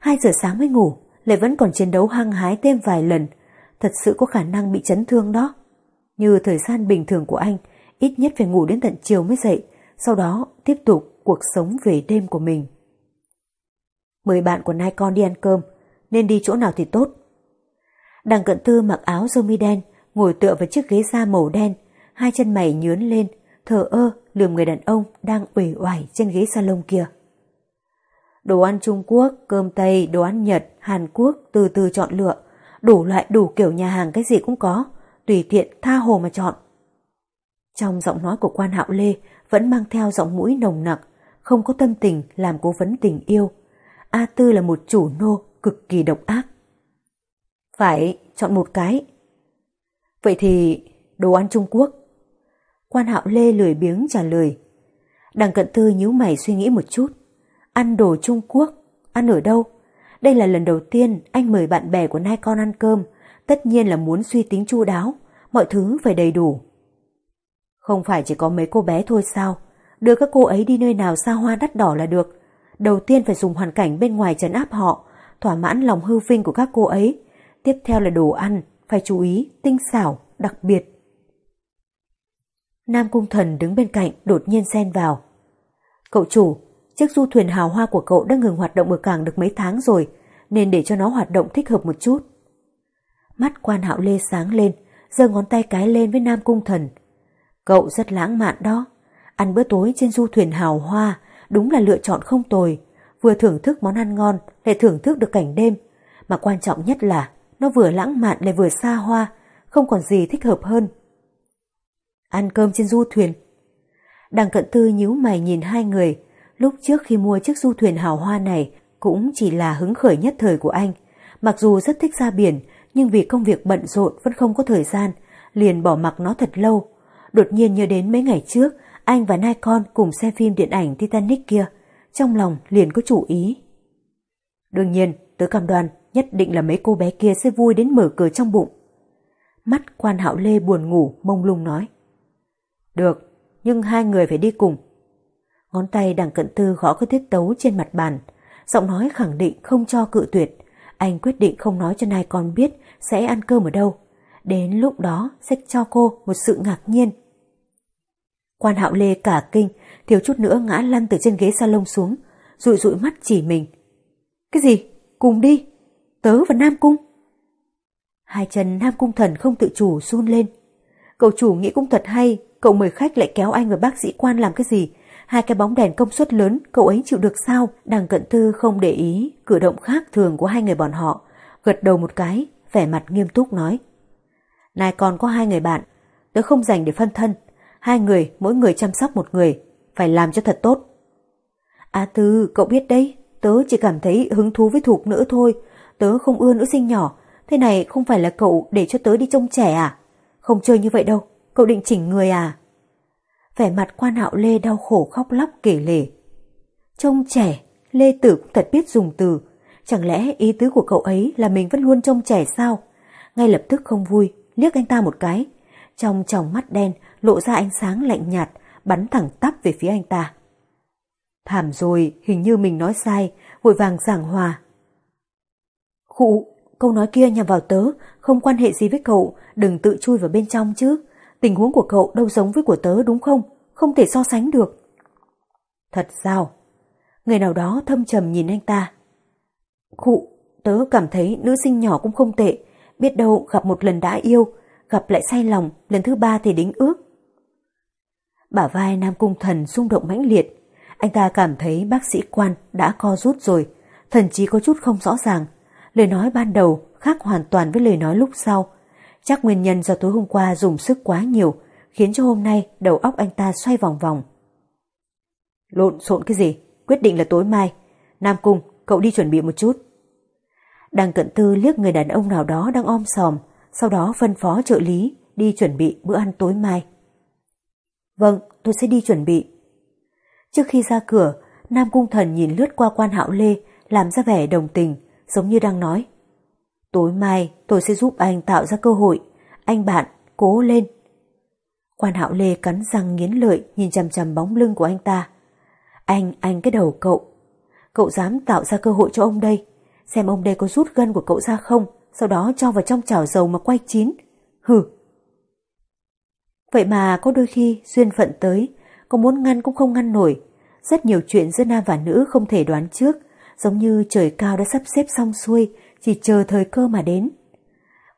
Hai giờ sáng mới ngủ, lại vẫn còn chiến đấu hăng hái thêm vài lần. Thật sự có khả năng bị chấn thương đó. Như thời gian bình thường của anh, ít nhất phải ngủ đến tận chiều mới dậy, sau đó tiếp tục cuộc sống về đêm của mình. Mời bạn của nai con đi ăn cơm, nên đi chỗ nào thì tốt. Đằng cận tư mặc áo sơ mi đen, ngồi tựa vào chiếc ghế da màu đen, hai chân mày nhướn lên, thờ ơ lườm người đàn ông đang uể oải trên ghế salon kia. Đồ ăn Trung Quốc, cơm Tây, đồ ăn Nhật, Hàn Quốc từ từ chọn lựa, đủ loại đủ kiểu nhà hàng cái gì cũng có, tùy tiện tha hồ mà chọn. Trong giọng nói của quan hạo Lê vẫn mang theo giọng mũi nồng nặc, không có tâm tình làm cố vấn tình yêu. A Tư là một chủ nô cực kỳ độc ác. Phải chọn một cái. Vậy thì đồ ăn Trung Quốc. Quan hạo Lê lười biếng trả lời. Đằng cận tư nhíu mày suy nghĩ một chút. Ăn đồ Trung Quốc, ăn ở đâu? Đây là lần đầu tiên anh mời bạn bè của nai con ăn cơm, tất nhiên là muốn suy tính chu đáo, mọi thứ phải đầy đủ. Không phải chỉ có mấy cô bé thôi sao? Đưa các cô ấy đi nơi nào xa hoa đắt đỏ là được. Đầu tiên phải dùng hoàn cảnh bên ngoài trấn áp họ, thỏa mãn lòng hư vinh của các cô ấy. Tiếp theo là đồ ăn, phải chú ý, tinh xảo, đặc biệt. Nam Cung Thần đứng bên cạnh đột nhiên xen vào. Cậu chủ, chiếc du thuyền hào hoa của cậu đã ngừng hoạt động ở cảng được mấy tháng rồi, nên để cho nó hoạt động thích hợp một chút. Mắt quan hạo lê sáng lên, giơ ngón tay cái lên với Nam Cung Thần. Cậu rất lãng mạn đó. Ăn bữa tối trên du thuyền hào hoa, đúng là lựa chọn không tồi. Vừa thưởng thức món ăn ngon, lại thưởng thức được cảnh đêm. Mà quan trọng nhất là nó vừa lãng mạn lại vừa xa hoa, không còn gì thích hợp hơn. Ăn cơm trên du thuyền. Đằng cận tư nhíu mày nhìn hai người. Lúc trước khi mua chiếc du thuyền hào hoa này cũng chỉ là hứng khởi nhất thời của anh. Mặc dù rất thích ra biển, nhưng vì công việc bận rộn vẫn không có thời gian, liền bỏ mặc nó thật lâu. Đột nhiên nhớ đến mấy ngày trước, anh và nai con cùng xem phim điện ảnh Titanic kia, trong lòng liền có chủ ý. Đương nhiên, tớ cam đoan nhất định là mấy cô bé kia sẽ vui đến mở cửa trong bụng. Mắt quan hạo lê buồn ngủ mông lung nói. Được, nhưng hai người phải đi cùng. Ngón tay đằng cận tư gõ cái tiết tấu trên mặt bàn, giọng nói khẳng định không cho cự tuyệt. Anh quyết định không nói cho nai con biết sẽ ăn cơm ở đâu. Đến lúc đó sẽ cho cô một sự ngạc nhiên. Quan hạo lê cả kinh, thiếu chút nữa ngã lăn từ trên ghế salon xuống, rụi rụi mắt chỉ mình. Cái gì? Cùng đi. Tớ và Nam Cung. Hai chân Nam Cung thần không tự chủ run lên. Cậu chủ nghĩ cũng thật hay, cậu mời khách lại kéo anh và bác sĩ quan làm cái gì? Hai cái bóng đèn công suất lớn, cậu ấy chịu được sao? Đằng cận thư không để ý, cử động khác thường của hai người bọn họ. Gật đầu một cái, vẻ mặt nghiêm túc nói. Này còn có hai người bạn, tớ không dành để phân thân. Hai người, mỗi người chăm sóc một người, phải làm cho thật tốt. À Tư, cậu biết đấy, tớ chỉ cảm thấy hứng thú với thục nữ thôi. Tớ không ưa nữ sinh nhỏ, thế này không phải là cậu để cho tớ đi trông trẻ à? Không chơi như vậy đâu, cậu định chỉnh người à? Vẻ mặt quan hạo Lê đau khổ khóc lóc kể lể. Trông trẻ, Lê Tử cũng thật biết dùng từ. Chẳng lẽ ý tứ của cậu ấy là mình vẫn luôn trông trẻ sao? Ngay lập tức không vui, liếc anh ta một cái. Trong tròng mắt đen lộ ra ánh sáng lạnh nhạt, bắn thẳng tắp về phía anh ta. Thảm rồi, hình như mình nói sai, vội vàng giảng hòa. Khụ, câu nói kia nhằm vào tớ, không quan hệ gì với cậu, đừng tự chui vào bên trong chứ. Tình huống của cậu đâu giống với của tớ đúng không? Không thể so sánh được. Thật sao? Người nào đó thâm trầm nhìn anh ta. Khụ, tớ cảm thấy nữ sinh nhỏ cũng không tệ, biết đâu gặp một lần đã yêu, gặp lại say lòng, lần thứ ba thì đính ước. Bả vai Nam Cung Thần rung động mãnh liệt, anh ta cảm thấy bác sĩ quan đã co rút rồi, thần chí có chút không rõ ràng. Lời nói ban đầu khác hoàn toàn với lời nói lúc sau, Chắc nguyên nhân do tối hôm qua dùng sức quá nhiều, khiến cho hôm nay đầu óc anh ta xoay vòng vòng. Lộn xộn cái gì? Quyết định là tối mai. Nam Cung, cậu đi chuẩn bị một chút. Đằng cận tư liếc người đàn ông nào đó đang om sòm, sau đó phân phó trợ lý đi chuẩn bị bữa ăn tối mai. Vâng, tôi sẽ đi chuẩn bị. Trước khi ra cửa, Nam Cung Thần nhìn lướt qua quan hạo lê, làm ra vẻ đồng tình, giống như đang nói. Tối mai tôi sẽ giúp anh tạo ra cơ hội. Anh bạn, cố lên. Quan hạo lê cắn răng nghiến lợi nhìn chằm chằm bóng lưng của anh ta. Anh, anh cái đầu cậu. Cậu dám tạo ra cơ hội cho ông đây. Xem ông đây có rút gân của cậu ra không, sau đó cho vào trong chảo dầu mà quay chín. Hừ. Vậy mà có đôi khi duyên phận tới, có muốn ngăn cũng không ngăn nổi. Rất nhiều chuyện giữa nam và nữ không thể đoán trước, giống như trời cao đã sắp xếp xong xuôi, chỉ chờ thời cơ mà đến.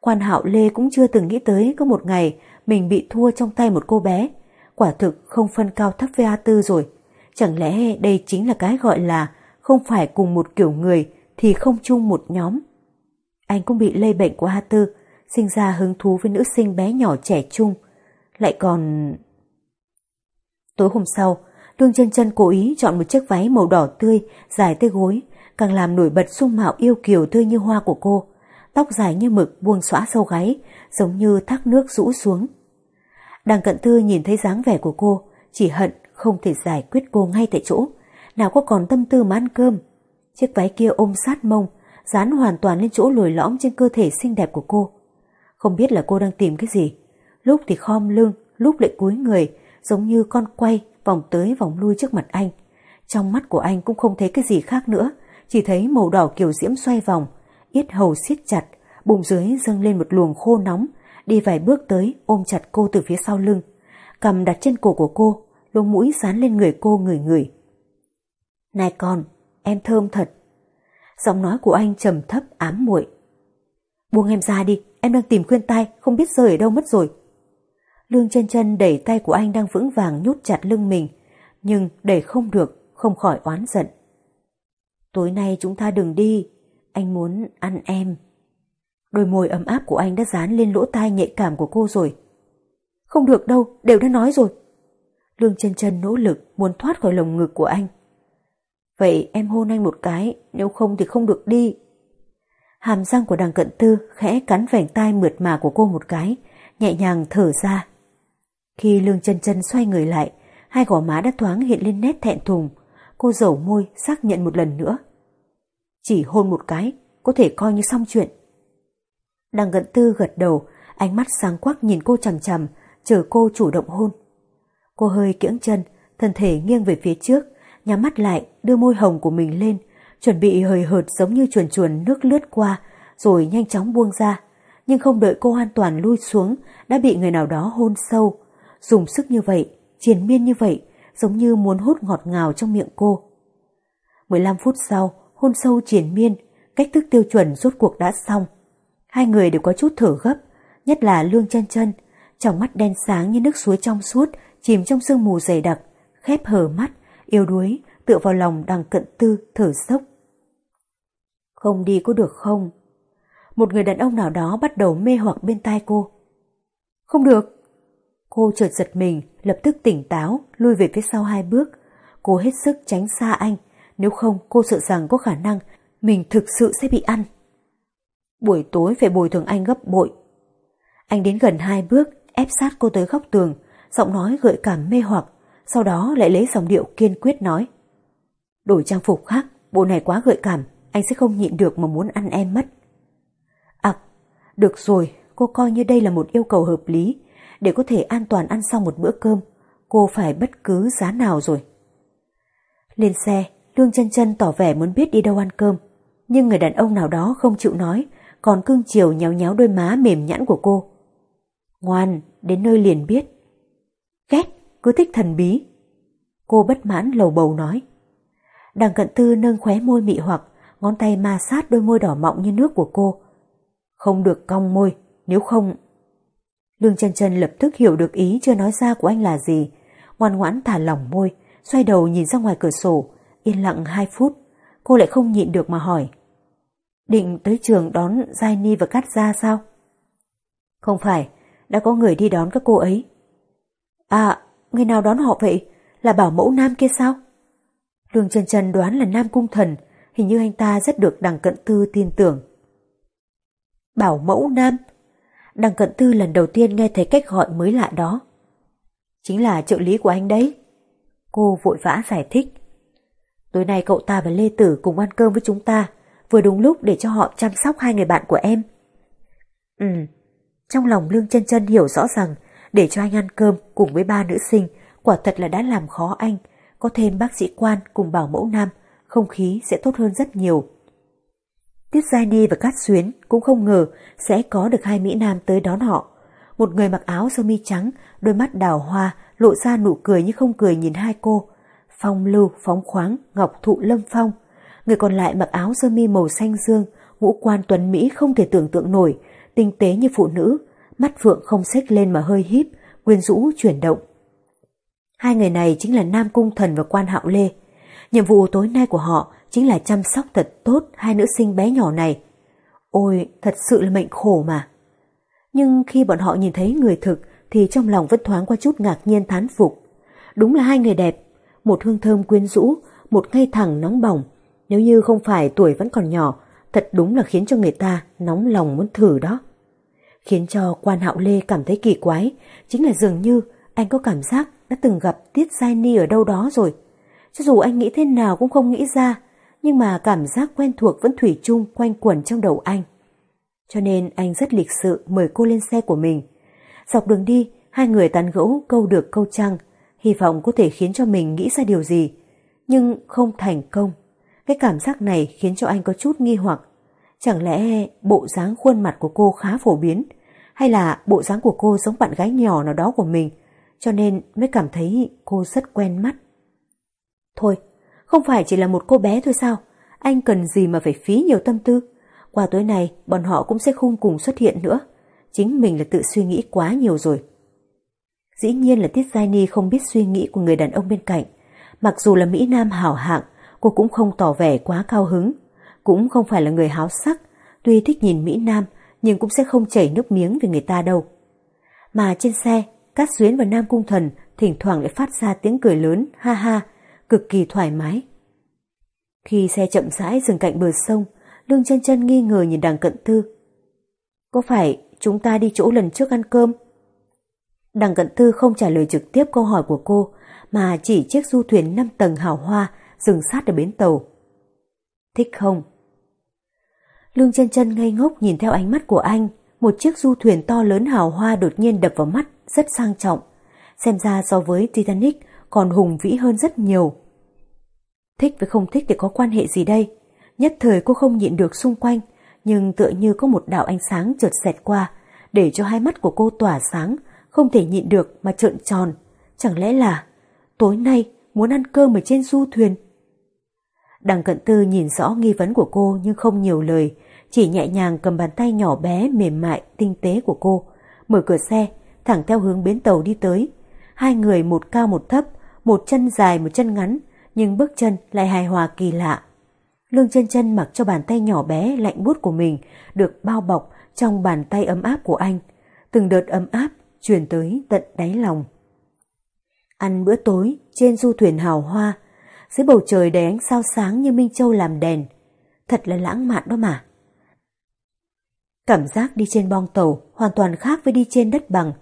Quan hạo Lê cũng chưa từng nghĩ tới có một ngày mình bị thua trong tay một cô bé. Quả thực không phân cao thấp với A Tư rồi. Chẳng lẽ đây chính là cái gọi là không phải cùng một kiểu người thì không chung một nhóm. Anh cũng bị lây bệnh của A Tư, sinh ra hứng thú với nữ sinh bé nhỏ trẻ trung. Lại còn... Tối hôm sau, Lương chân chân cố ý chọn một chiếc váy màu đỏ tươi dài tới gối càng làm nổi bật dung mạo yêu kiều tươi như hoa của cô. Tóc dài như mực buông xõa sâu gáy, giống như thác nước rũ xuống. Đằng cận tư nhìn thấy dáng vẻ của cô, chỉ hận không thể giải quyết cô ngay tại chỗ. Nào có còn tâm tư mà ăn cơm. Chiếc váy kia ôm sát mông, dán hoàn toàn lên chỗ lồi lõm trên cơ thể xinh đẹp của cô. Không biết là cô đang tìm cái gì. Lúc thì khom lưng, lúc lại cúi người, giống như con quay vòng tới vòng lui trước mặt anh. Trong mắt của anh cũng không thấy cái gì khác nữa, chỉ thấy màu đỏ kiểu diễm xoay vòng, yết hầu siết chặt, bụng dưới dâng lên một luồng khô nóng, đi vài bước tới ôm chặt cô từ phía sau lưng. Cầm đặt trên cổ của cô, lông mũi dán lên người cô người người. Này con, em thơm thật. Giọng nói của anh trầm thấp ám muội. Buông em ra đi, em đang tìm khuyên tai, không biết rơi ở đâu mất rồi. Lương chân chân đẩy tay của anh đang vững vàng nhút chặt lưng mình, nhưng đẩy không được, không khỏi oán giận. Tối nay chúng ta đừng đi, anh muốn ăn em. Đôi môi ấm áp của anh đã dán lên lỗ tai nhạy cảm của cô rồi. Không được đâu, đều đã nói rồi. Lương chân chân nỗ lực muốn thoát khỏi lồng ngực của anh. Vậy em hôn anh một cái, nếu không thì không được đi. Hàm răng của đằng cận tư khẽ cắn vành tai mượt mà của cô một cái, nhẹ nhàng thở ra. Khi lương chân chân xoay người lại, hai gò má đã thoáng hiện lên nét thẹn thùng. Cô dầu môi xác nhận một lần nữa. Chỉ hôn một cái, có thể coi như xong chuyện. Đằng gận tư gật đầu, ánh mắt sáng quắc nhìn cô chằm chằm, chờ cô chủ động hôn. Cô hơi kiễng chân, thân thể nghiêng về phía trước, nhắm mắt lại, đưa môi hồng của mình lên, chuẩn bị hơi hợt giống như chuồn chuồn nước lướt qua, rồi nhanh chóng buông ra. Nhưng không đợi cô an toàn lui xuống, đã bị người nào đó hôn sâu. Dùng sức như vậy, triền miên như vậy, giống như muốn hút ngọt ngào trong miệng cô. 15 phút sau, hôn sâu triển miên, cách thức tiêu chuẩn rốt cuộc đã xong. Hai người đều có chút thở gấp, nhất là Lương chân chân, trong mắt đen sáng như nước suối trong suốt, chìm trong sương mù dày đặc, khép hờ mắt, yêu đuối, tựa vào lòng đằng cận tư thở sốc. Không đi có được không? Một người đàn ông nào đó bắt đầu mê hoặc bên tai cô. Không được. Cô chợt giật mình, lập tức tỉnh táo, lui về phía sau hai bước. Cô hết sức tránh xa anh, nếu không cô sợ rằng có khả năng mình thực sự sẽ bị ăn. Buổi tối phải bồi thường anh gấp bội. Anh đến gần hai bước, ép sát cô tới góc tường, giọng nói gợi cảm mê hoặc, sau đó lại lấy dòng điệu kiên quyết nói. Đổi trang phục khác, bộ này quá gợi cảm, anh sẽ không nhịn được mà muốn ăn em mất. À, được rồi, cô coi như đây là một yêu cầu hợp lý, để có thể an toàn ăn xong một bữa cơm, cô phải bất cứ giá nào rồi. Lên xe, Lương chân chân tỏ vẻ muốn biết đi đâu ăn cơm, nhưng người đàn ông nào đó không chịu nói, còn cưng chiều nhéo nhéo đôi má mềm nhẵn của cô. Ngoan, đến nơi liền biết. Ghét, cứ thích thần bí. Cô bất mãn lầu bầu nói. Đằng cận tư nâng khóe môi mị hoặc, ngón tay ma sát đôi môi đỏ mọng như nước của cô. Không được cong môi, nếu không... Lương chân chân lập tức hiểu được ý chưa nói ra của anh là gì, ngoan ngoãn thả lỏng môi, xoay đầu nhìn ra ngoài cửa sổ, yên lặng hai phút, cô lại không nhịn được mà hỏi. Định tới trường đón Giai Ni và Cát ra sao? Không phải, đã có người đi đón các cô ấy. À, người nào đón họ vậy? Là bảo mẫu nam kia sao? Lương Trần Trần đoán là nam cung thần, hình như anh ta rất được đằng cận tư tin tưởng. Bảo mẫu nam? Đằng cận tư lần đầu tiên nghe thấy cách gọi mới lạ đó. Chính là trợ lý của anh đấy. Cô vội vã giải thích. Tối nay cậu ta và Lê Tử cùng ăn cơm với chúng ta, vừa đúng lúc để cho họ chăm sóc hai người bạn của em. Ừ, trong lòng Lương chân chân hiểu rõ rằng để cho anh ăn cơm cùng với ba nữ sinh quả thật là đã làm khó anh, có thêm bác sĩ quan cùng bảo mẫu nam, không khí sẽ tốt hơn rất nhiều. Tiết Giai Ni và Cát Xuyến cũng không ngờ sẽ có được hai Mỹ Nam tới đón họ. Một người mặc áo sơ mi trắng, đôi mắt đào hoa, lộ ra nụ cười như không cười nhìn hai cô. Phong lưu, phóng khoáng, ngọc thụ lâm phong. Người còn lại mặc áo sơ mi màu xanh dương, ngũ quan tuấn Mỹ không thể tưởng tượng nổi, tinh tế như phụ nữ, mắt phượng không xếch lên mà hơi híp, quyến rũ chuyển động. Hai người này chính là Nam Cung Thần và Quan Hạo Lê. Nhiệm vụ tối nay của họ chính là chăm sóc thật tốt hai nữ sinh bé nhỏ này. Ôi, thật sự là mệnh khổ mà. Nhưng khi bọn họ nhìn thấy người thực thì trong lòng vẫn thoáng qua chút ngạc nhiên thán phục. Đúng là hai người đẹp, một hương thơm quyến rũ, một ngay thẳng nóng bỏng. Nếu như không phải tuổi vẫn còn nhỏ, thật đúng là khiến cho người ta nóng lòng muốn thử đó. Khiến cho quan hạo Lê cảm thấy kỳ quái, chính là dường như anh có cảm giác đã từng gặp Tiết Giai Ni ở đâu đó rồi. Cho dù anh nghĩ thế nào cũng không nghĩ ra, nhưng mà cảm giác quen thuộc vẫn thủy chung quanh quẩn trong đầu anh. Cho nên anh rất lịch sự mời cô lên xe của mình. Dọc đường đi, hai người tán gẫu câu được câu trăng, hy vọng có thể khiến cho mình nghĩ ra điều gì, nhưng không thành công. Cái cảm giác này khiến cho anh có chút nghi hoặc. Chẳng lẽ bộ dáng khuôn mặt của cô khá phổ biến, hay là bộ dáng của cô giống bạn gái nhỏ nào đó của mình, cho nên mới cảm thấy cô rất quen mắt. Thôi, không phải chỉ là một cô bé thôi sao? Anh cần gì mà phải phí nhiều tâm tư? Qua tối nay, bọn họ cũng sẽ không cùng xuất hiện nữa. Chính mình là tự suy nghĩ quá nhiều rồi. Dĩ nhiên là Tiết Giai Ni không biết suy nghĩ của người đàn ông bên cạnh. Mặc dù là Mỹ Nam hảo hạng, cô cũng không tỏ vẻ quá cao hứng. Cũng không phải là người háo sắc, tuy thích nhìn Mỹ Nam nhưng cũng sẽ không chảy nước miếng về người ta đâu. Mà trên xe, Cát Xuyến và Nam Cung Thần thỉnh thoảng lại phát ra tiếng cười lớn, ha ha, cực kỳ thoải mái. Khi xe chậm rãi dừng cạnh bờ sông, Lương chân chân nghi ngờ nhìn đằng cận tư. Có phải chúng ta đi chỗ lần trước ăn cơm? Đằng cận tư không trả lời trực tiếp câu hỏi của cô, mà chỉ chiếc du thuyền 5 tầng hào hoa dừng sát ở bến tàu. Thích không? Lương chân chân ngây ngốc nhìn theo ánh mắt của anh, một chiếc du thuyền to lớn hào hoa đột nhiên đập vào mắt, rất sang trọng. Xem ra so với Titanic còn hùng vĩ hơn rất nhiều. Thích với không thích thì có quan hệ gì đây? Nhất thời cô không nhịn được xung quanh, nhưng tựa như có một đạo ánh sáng chợt xẹt qua, để cho hai mắt của cô tỏa sáng, không thể nhịn được mà trợn tròn. Chẳng lẽ là tối nay muốn ăn cơm ở trên du thuyền? Đằng cận tư nhìn rõ nghi vấn của cô nhưng không nhiều lời, chỉ nhẹ nhàng cầm bàn tay nhỏ bé mềm mại tinh tế của cô, mở cửa xe, thẳng theo hướng bến tàu đi tới. Hai người một cao một thấp, một chân dài một chân ngắn, nhưng bước chân lại hài hòa kỳ lạ. Lương chân chân mặc cho bàn tay nhỏ bé lạnh buốt của mình được bao bọc trong bàn tay ấm áp của anh. Từng đợt ấm áp truyền tới tận đáy lòng. Ăn bữa tối trên du thuyền hào hoa, dưới bầu trời đầy ánh sao sáng như Minh Châu làm đèn. Thật là lãng mạn đó mà. Cảm giác đi trên bong tàu hoàn toàn khác với đi trên đất bằng.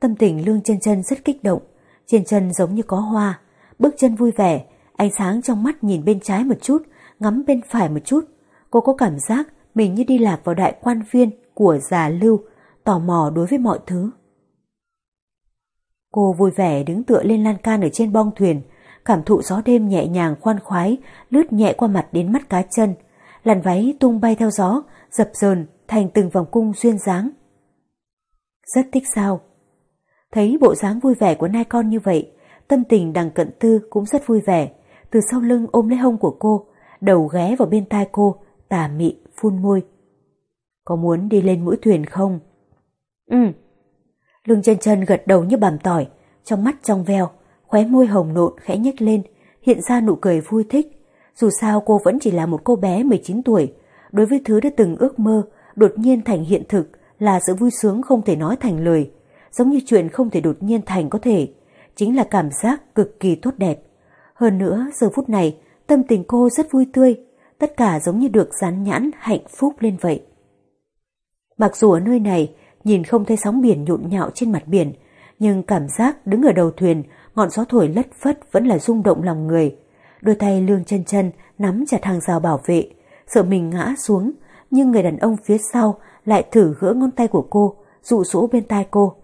Tâm tình lương chân chân rất kích động. Trên chân giống như có hoa. Bước chân vui vẻ. Ánh sáng trong mắt nhìn bên trái một chút, ngắm bên phải một chút. Cô có cảm giác mình như đi lạc vào đại quan viên của già lưu, tò mò đối với mọi thứ. Cô vui vẻ đứng tựa lên lan can ở trên bong thuyền, cảm thụ gió đêm nhẹ nhàng khoan khoái, lướt nhẹ qua mặt đến mắt cá chân. Làn váy tung bay theo gió, dập dờn thành từng vòng cung duyên dáng. Rất thích sao? Thấy bộ dáng vui vẻ của nai con như vậy, tâm tình đằng cận tư cũng rất vui vẻ. Từ sau lưng ôm lấy hông của cô, đầu ghé vào bên tai cô, tà mị, phun môi. Có muốn đi lên mũi thuyền không? Ừ. Lương chân chân gật đầu như bằm tỏi, trong mắt trong veo, khóe môi hồng nộn khẽ nhếch lên, hiện ra nụ cười vui thích. Dù sao cô vẫn chỉ là một cô bé 19 tuổi, đối với thứ đã từng ước mơ, đột nhiên thành hiện thực là sự vui sướng không thể nói thành lời, giống như chuyện không thể đột nhiên thành có thể, chính là cảm giác cực kỳ tốt đẹp. Hơn nữa, giờ phút này, tâm tình cô rất vui tươi, tất cả giống như được dán nhãn hạnh phúc lên vậy. Mặc dù ở nơi này, nhìn không thấy sóng biển nhộn nhạo trên mặt biển, nhưng cảm giác đứng ở đầu thuyền, ngọn gió thổi lất phất vẫn là rung động lòng người. Đôi tay lương chân chân nắm chặt hàng rào bảo vệ, sợ mình ngã xuống, nhưng người đàn ông phía sau lại thử gỡ ngón tay của cô, dụ dỗ bên tai cô.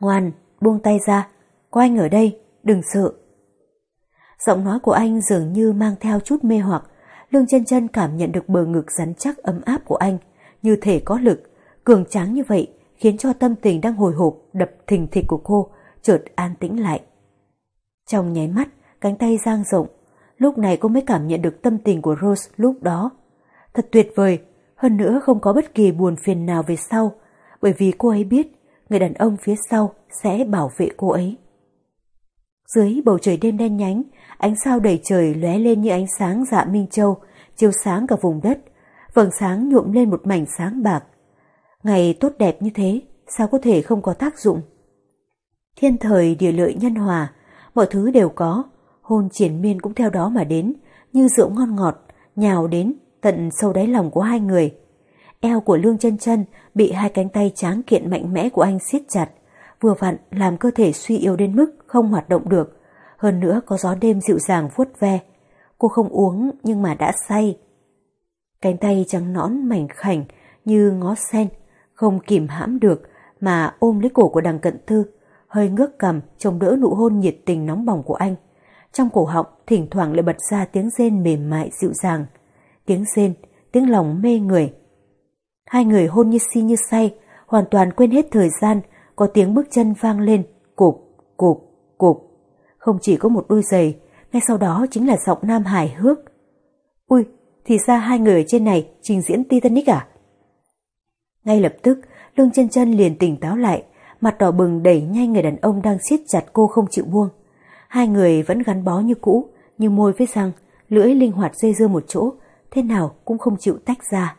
Ngoan, buông tay ra, có anh ở đây, đừng sợ. Giọng nói của anh dường như mang theo chút mê hoặc, Lương chân chân cảm nhận được bờ ngực rắn chắc ấm áp của anh, như thể có lực, cường tráng như vậy khiến cho tâm tình đang hồi hộp đập thình thịch của cô chợt an tĩnh lại. Trong nháy mắt, cánh tay giang rộng, lúc này cô mới cảm nhận được tâm tình của Rose lúc đó. Thật tuyệt vời, hơn nữa không có bất kỳ buồn phiền nào về sau, bởi vì cô ấy biết người đàn ông phía sau sẽ bảo vệ cô ấy. Dưới bầu trời đêm đen nhánh, ánh sao đầy trời lóe lên như ánh sáng dạ Minh Châu, chiếu sáng cả vùng đất, vầng sáng nhuộm lên một mảnh sáng bạc. Ngày tốt đẹp như thế, sao có thể không có tác dụng? Thiên thời địa lợi nhân hòa, mọi thứ đều có, hôn triển miên cũng theo đó mà đến, như rượu ngon ngọt, nhào đến tận sâu đáy lòng của hai người. Eo của Lương chân chân bị hai cánh tay tráng kiện mạnh mẽ của anh siết chặt, vừa vặn làm cơ thể suy yếu đến mức không hoạt động được. Hơn nữa có gió đêm dịu dàng vuốt ve. Cô không uống nhưng mà đã say. Cánh tay trắng nõn mảnh khảnh như ngó sen, không kìm hãm được mà ôm lấy cổ của đằng cận thư, hơi ngước cầm trông đỡ nụ hôn nhiệt tình nóng bỏng của anh. Trong cổ họng thỉnh thoảng lại bật ra tiếng rên mềm mại dịu dàng. Tiếng rên tiếng lòng mê người. Hai người hôn như si như say, hoàn toàn quên hết thời gian, có tiếng bước chân vang lên, cụp, cụp, cụp. Không chỉ có một đôi giày, ngay sau đó chính là giọng nam hài hước. Ui, thì ra hai người ở trên này trình diễn Titanic à? Ngay lập tức, Lương chân chân liền tỉnh táo lại, mặt đỏ bừng đẩy nhanh người đàn ông đang siết chặt cô không chịu buông. Hai người vẫn gắn bó như cũ, như môi với răng, lưỡi linh hoạt dây dưa một chỗ, thế nào cũng không chịu tách ra.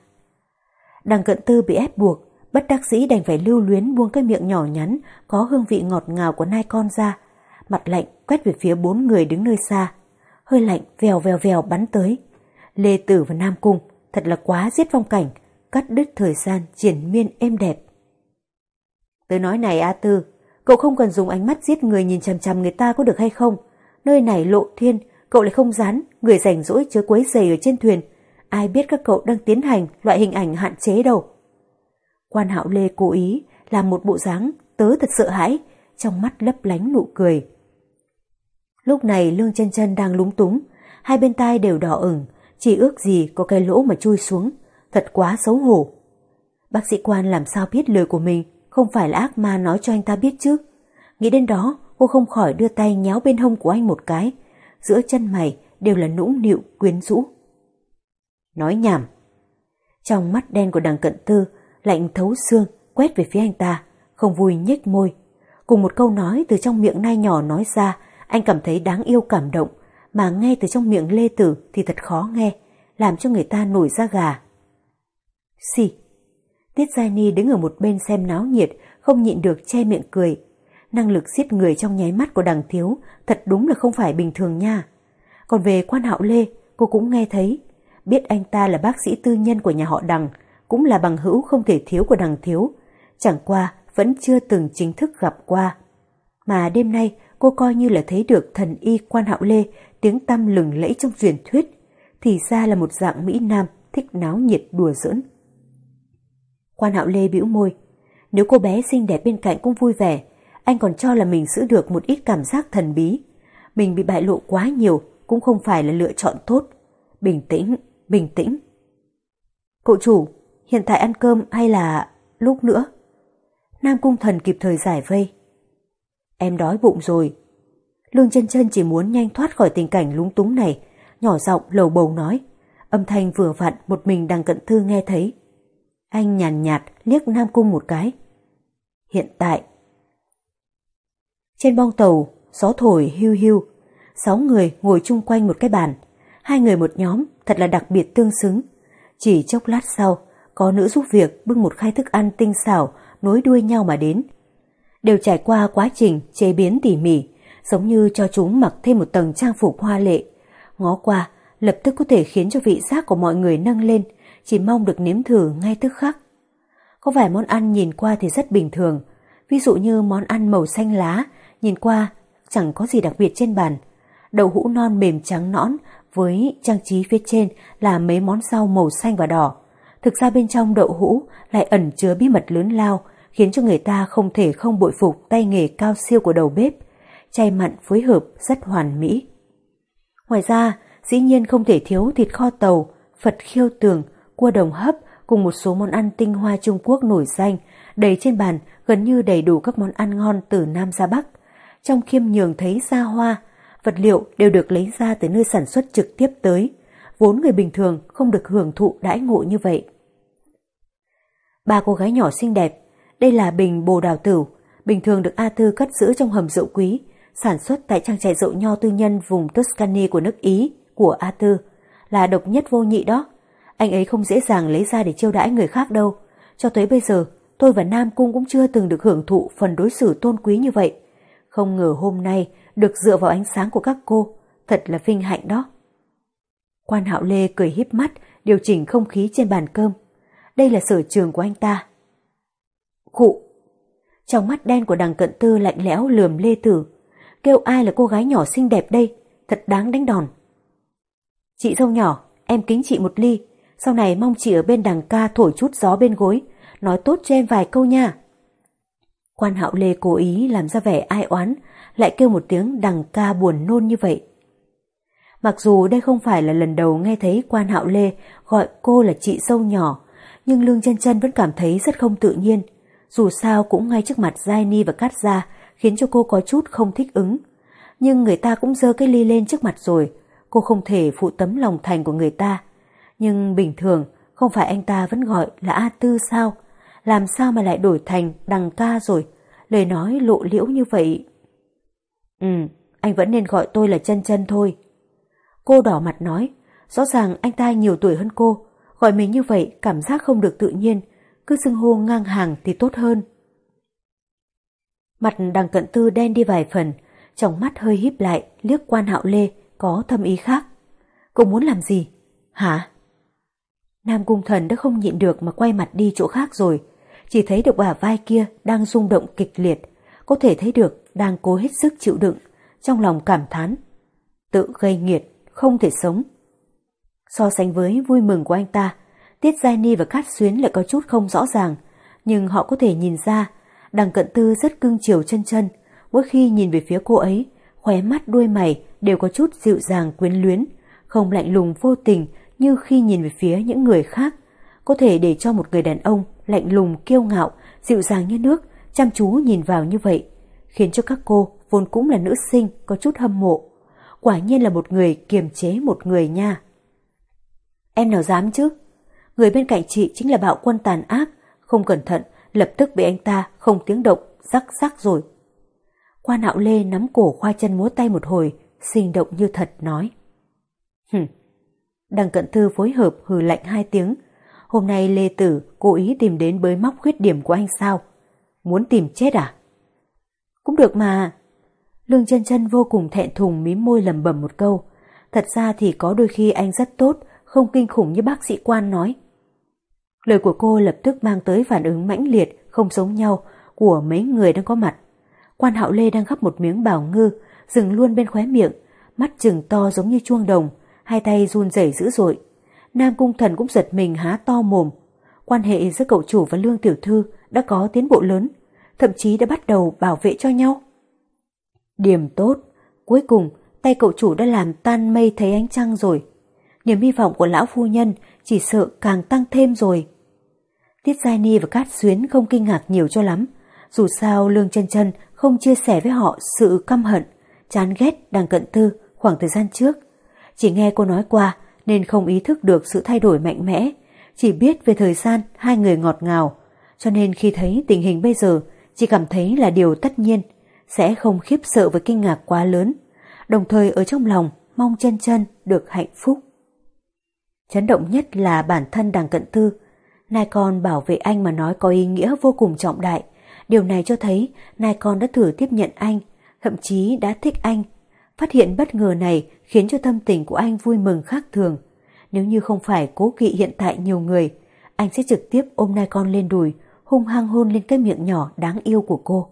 Đằng cận tư bị ép buộc, bất đắc dĩ đành phải lưu luyến buông cái miệng nhỏ nhắn có hương vị ngọt ngào của nai con ra, mặt lạnh quét về phía bốn người đứng nơi xa. Hơi lạnh vèo vèo vèo bắn tới. Lê Tử và Nam Cung thật là quá giết phong cảnh, cắt đứt thời gian triển miên êm đẹp. Tớ nói này A Tư, cậu không cần dùng ánh mắt giết người nhìn chằm chằm người ta có được hay không? Nơi này lộ thiên, cậu lại không dán, người rảnh rỗi chớ quấy giày ở trên thuyền. Ai biết các cậu đang tiến hành loại hình ảnh hạn chế đâu. Quan hạo Lê cố ý làm một bộ dáng tớ thật sợ hãi, trong mắt lấp lánh nụ cười. Lúc này Lương chân chân đang lúng túng, hai bên tai đều đỏ ửng, chỉ ước gì có cái lỗ mà chui xuống, thật quá xấu hổ. Bác sĩ quan làm sao biết lời của mình không phải là ác ma nói cho anh ta biết chứ. Nghĩ đến đó, cô không khỏi đưa tay nhéo bên hông của anh một cái, giữa chân mày đều là nũng nịu quyến rũ. Nói nhảm. Trong mắt đen của đằng cận tư, lạnh thấu xương, quét về phía anh ta, không vui nhếch môi. Cùng một câu nói từ trong miệng nai nhỏ nói ra, anh cảm thấy đáng yêu cảm động, mà nghe từ trong miệng Lê Tử thì thật khó nghe, làm cho người ta nổi da gà. Xì. Tiết Giai Ni đứng ở một bên xem náo nhiệt, không nhịn được che miệng cười. Năng lực giết người trong nháy mắt của đằng thiếu thật đúng là không phải bình thường nha. Còn về quan hạo Lê, cô cũng nghe thấy. Biết anh ta là bác sĩ tư nhân của nhà họ đằng, cũng là bằng hữu không thể thiếu của đằng thiếu. Chẳng qua vẫn chưa từng chính thức gặp qua. Mà đêm nay cô coi như là thấy được thần y quan hạo Lê tiếng tăm lừng lẫy trong truyền thuyết. Thì ra là một dạng Mỹ Nam thích náo nhiệt đùa giỡn. Quan hạo Lê bĩu môi. Nếu cô bé xinh đẹp bên cạnh cũng vui vẻ, anh còn cho là mình giữ được một ít cảm giác thần bí. Mình bị bại lộ quá nhiều cũng không phải là lựa chọn tốt. Bình tĩnh, bình tĩnh. Cậu chủ, hiện tại ăn cơm hay là lúc nữa? Nam Cung Thần kịp thời giải vây. Em đói bụng rồi. Lương chân chân chỉ muốn nhanh thoát khỏi tình cảnh lúng túng này, nhỏ giọng lầu bầu nói. Âm thanh vừa vặn một mình đang cận thư nghe thấy. Anh nhàn nhạt, nhạt liếc Nam Cung một cái. Hiện tại. Trên bong tàu, gió thổi hưu hưu. Sáu người ngồi chung quanh một cái bàn. Hai người một nhóm, thật là đặc biệt tương xứng. Chỉ chốc lát sau, có nữ giúp việc bưng một khai thức ăn tinh xảo nối đuôi nhau mà đến. Đều trải qua quá trình chế biến tỉ mỉ, giống như cho chúng mặc thêm một tầng trang phục hoa lệ. Ngó qua, lập tức có thể khiến cho vị giác của mọi người nâng lên, chỉ mong được nếm thử ngay tức khắc. Có vài món ăn nhìn qua thì rất bình thường, ví dụ như món ăn màu xanh lá, nhìn qua chẳng có gì đặc biệt trên bàn. Đậu hũ non mềm trắng nõn với trang trí phía trên là mấy món rau màu xanh và đỏ. Thực ra bên trong đậu hũ lại ẩn chứa bí mật lớn lao, khiến cho người ta không thể không bội phục tay nghề cao siêu của đầu bếp. Chay mặn phối hợp rất hoàn mỹ. Ngoài ra, dĩ nhiên không thể thiếu thịt kho tàu, Phật khiêu tường, cua đồng hấp cùng một số món ăn tinh hoa Trung Quốc nổi danh, đầy trên bàn gần như đầy đủ các món ăn ngon từ Nam ra Bắc. Trong khiêm nhường thấy xa hoa, vật liệu đều được lấy ra từ nơi sản xuất trực tiếp tới, vốn người bình thường không được hưởng thụ đãi ngộ như vậy. Ba cô gái nhỏ xinh đẹp, đây là bình bồ đào tử bình thường được A Thư cất giữ trong hầm rượu quý, sản xuất tại trang trại rượu nho tư nhân vùng Tuscany của nước Ý của A Thư, là độc nhất vô nhị đó. Anh ấy không dễ dàng lấy ra để chiêu đãi người khác đâu. Cho tới bây giờ, tôi và Nam Cung cũng chưa từng được hưởng thụ phần đối xử tôn quý như vậy. Không ngờ hôm nay được dựa vào ánh sáng của các cô, thật là vinh hạnh đó. Quan Hạo Lê cười híp mắt, điều chỉnh không khí trên bàn cơm. Đây là sở trường của anh ta. Khụ! Trong mắt đen của đằng cận tư lạnh lẽo lườm Lê Tử. Kêu ai là cô gái nhỏ xinh đẹp đây, thật đáng đánh đòn. Chị dâu nhỏ, em kính chị một ly, sau này mong chị ở bên đằng ca thổi chút gió bên gối, nói tốt cho em vài câu nha. Quan hạo lê cố ý làm ra vẻ ai oán, lại kêu một tiếng đằng ca buồn nôn như vậy. Mặc dù đây không phải là lần đầu nghe thấy quan hạo lê gọi cô là chị sâu nhỏ, nhưng Lương chân chân vẫn cảm thấy rất không tự nhiên. Dù sao cũng ngay trước mặt Giai Ni và Cát Gia khiến cho cô có chút không thích ứng. Nhưng người ta cũng dơ cái ly lên trước mặt rồi, cô không thể phụ tấm lòng thành của người ta. Nhưng bình thường, không phải anh ta vẫn gọi là A Tư sao? Làm sao mà lại đổi thành đằng ca rồi? Lời nói lộ liễu như vậy. Ừ, anh vẫn nên gọi tôi là chân chân thôi. Cô đỏ mặt nói, rõ ràng anh ta nhiều tuổi hơn cô, gọi mình như vậy cảm giác không được tự nhiên, cứ xưng hô ngang hàng thì tốt hơn. Mặt đằng cận tư đen đi vài phần, trong mắt hơi híp lại, liếc quan hạo lê, có thâm ý khác. Cô muốn làm gì? Hả? Nam cung thần đã không nhịn được mà quay mặt đi chỗ khác rồi, chỉ thấy được bả vai kia đang rung động kịch liệt, có thể thấy được đang cố hết sức chịu đựng, trong lòng cảm thán. Tự gây nghiệt, không thể sống. So sánh với vui mừng của anh ta, Tiết Giai Ni và Cát Xuyến lại có chút không rõ ràng, nhưng họ có thể nhìn ra đằng cận tư rất cưng chiều chân chân, mỗi khi nhìn về phía cô ấy, khóe mắt đuôi mày đều có chút dịu dàng quyến luyến, không lạnh lùng vô tình như khi nhìn về phía những người khác. Có thể để cho một người đàn ông lạnh lùng kiêu ngạo, dịu dàng như nước, chăm chú nhìn vào như vậy, khiến cho các cô vốn cũng là nữ sinh có chút hâm mộ. Quả nhiên là một người kiềm chế một người nha. Em nào dám chứ? Người bên cạnh chị chính là bạo quân tàn ác, không cẩn thận, lập tức bị anh ta không tiếng động, rắc rắc rồi. Quan hạo lê nắm cổ khoa chân múa tay một hồi, sinh động như thật nói. Hừm. Đằng cận thư phối hợp hừ lạnh hai tiếng. Hôm nay Lê Tử cố ý tìm đến bới móc khuyết điểm của anh sao? Muốn tìm chết à? Cũng được mà. Lương chân chân vô cùng thẹn thùng mím môi lầm bẩm một câu. Thật ra thì có đôi khi anh rất tốt, không kinh khủng như bác sĩ quan nói. Lời của cô lập tức mang tới phản ứng mãnh liệt, không giống nhau của mấy người đang có mặt. Quan hạo lê đang gắp một miếng bào ngư, dừng luôn bên khóe miệng, mắt trừng to giống như chuông đồng, hai tay run rẩy dữ dội. Nam cung thần cũng giật mình há to mồm. Quan hệ giữa cậu chủ và lương tiểu thư đã có tiến bộ lớn, thậm chí đã bắt đầu bảo vệ cho nhau. Điểm tốt, cuối cùng tay cậu chủ đã làm tan mây thấy ánh trăng rồi. Niềm hy vọng của lão phu nhân chỉ sợ càng tăng thêm rồi. Tiết Giai Ni và Cát Xuyến không kinh ngạc nhiều cho lắm, dù sao Lương chân chân không chia sẻ với họ sự căm hận, chán ghét đang cận tư khoảng thời gian trước. Chỉ nghe cô nói qua nên không ý thức được sự thay đổi mạnh mẽ, chỉ biết về thời gian hai người ngọt ngào, cho nên khi thấy tình hình bây giờ chỉ cảm thấy là điều tất nhiên, sẽ không khiếp sợ với kinh ngạc quá lớn, đồng thời ở trong lòng mong chân chân được hạnh phúc. Chấn động nhất là bản thân đằng cận tư, nai con bảo vệ anh mà nói có ý nghĩa vô cùng trọng đại, Điều này cho thấy nai con đã thử tiếp nhận anh, thậm chí đã thích anh. Phát hiện bất ngờ này khiến cho tâm tình của anh vui mừng khác thường. Nếu như không phải cố kỵ hiện tại nhiều người, anh sẽ trực tiếp ôm nai con lên đùi, hung hăng hôn lên cái miệng nhỏ đáng yêu của cô.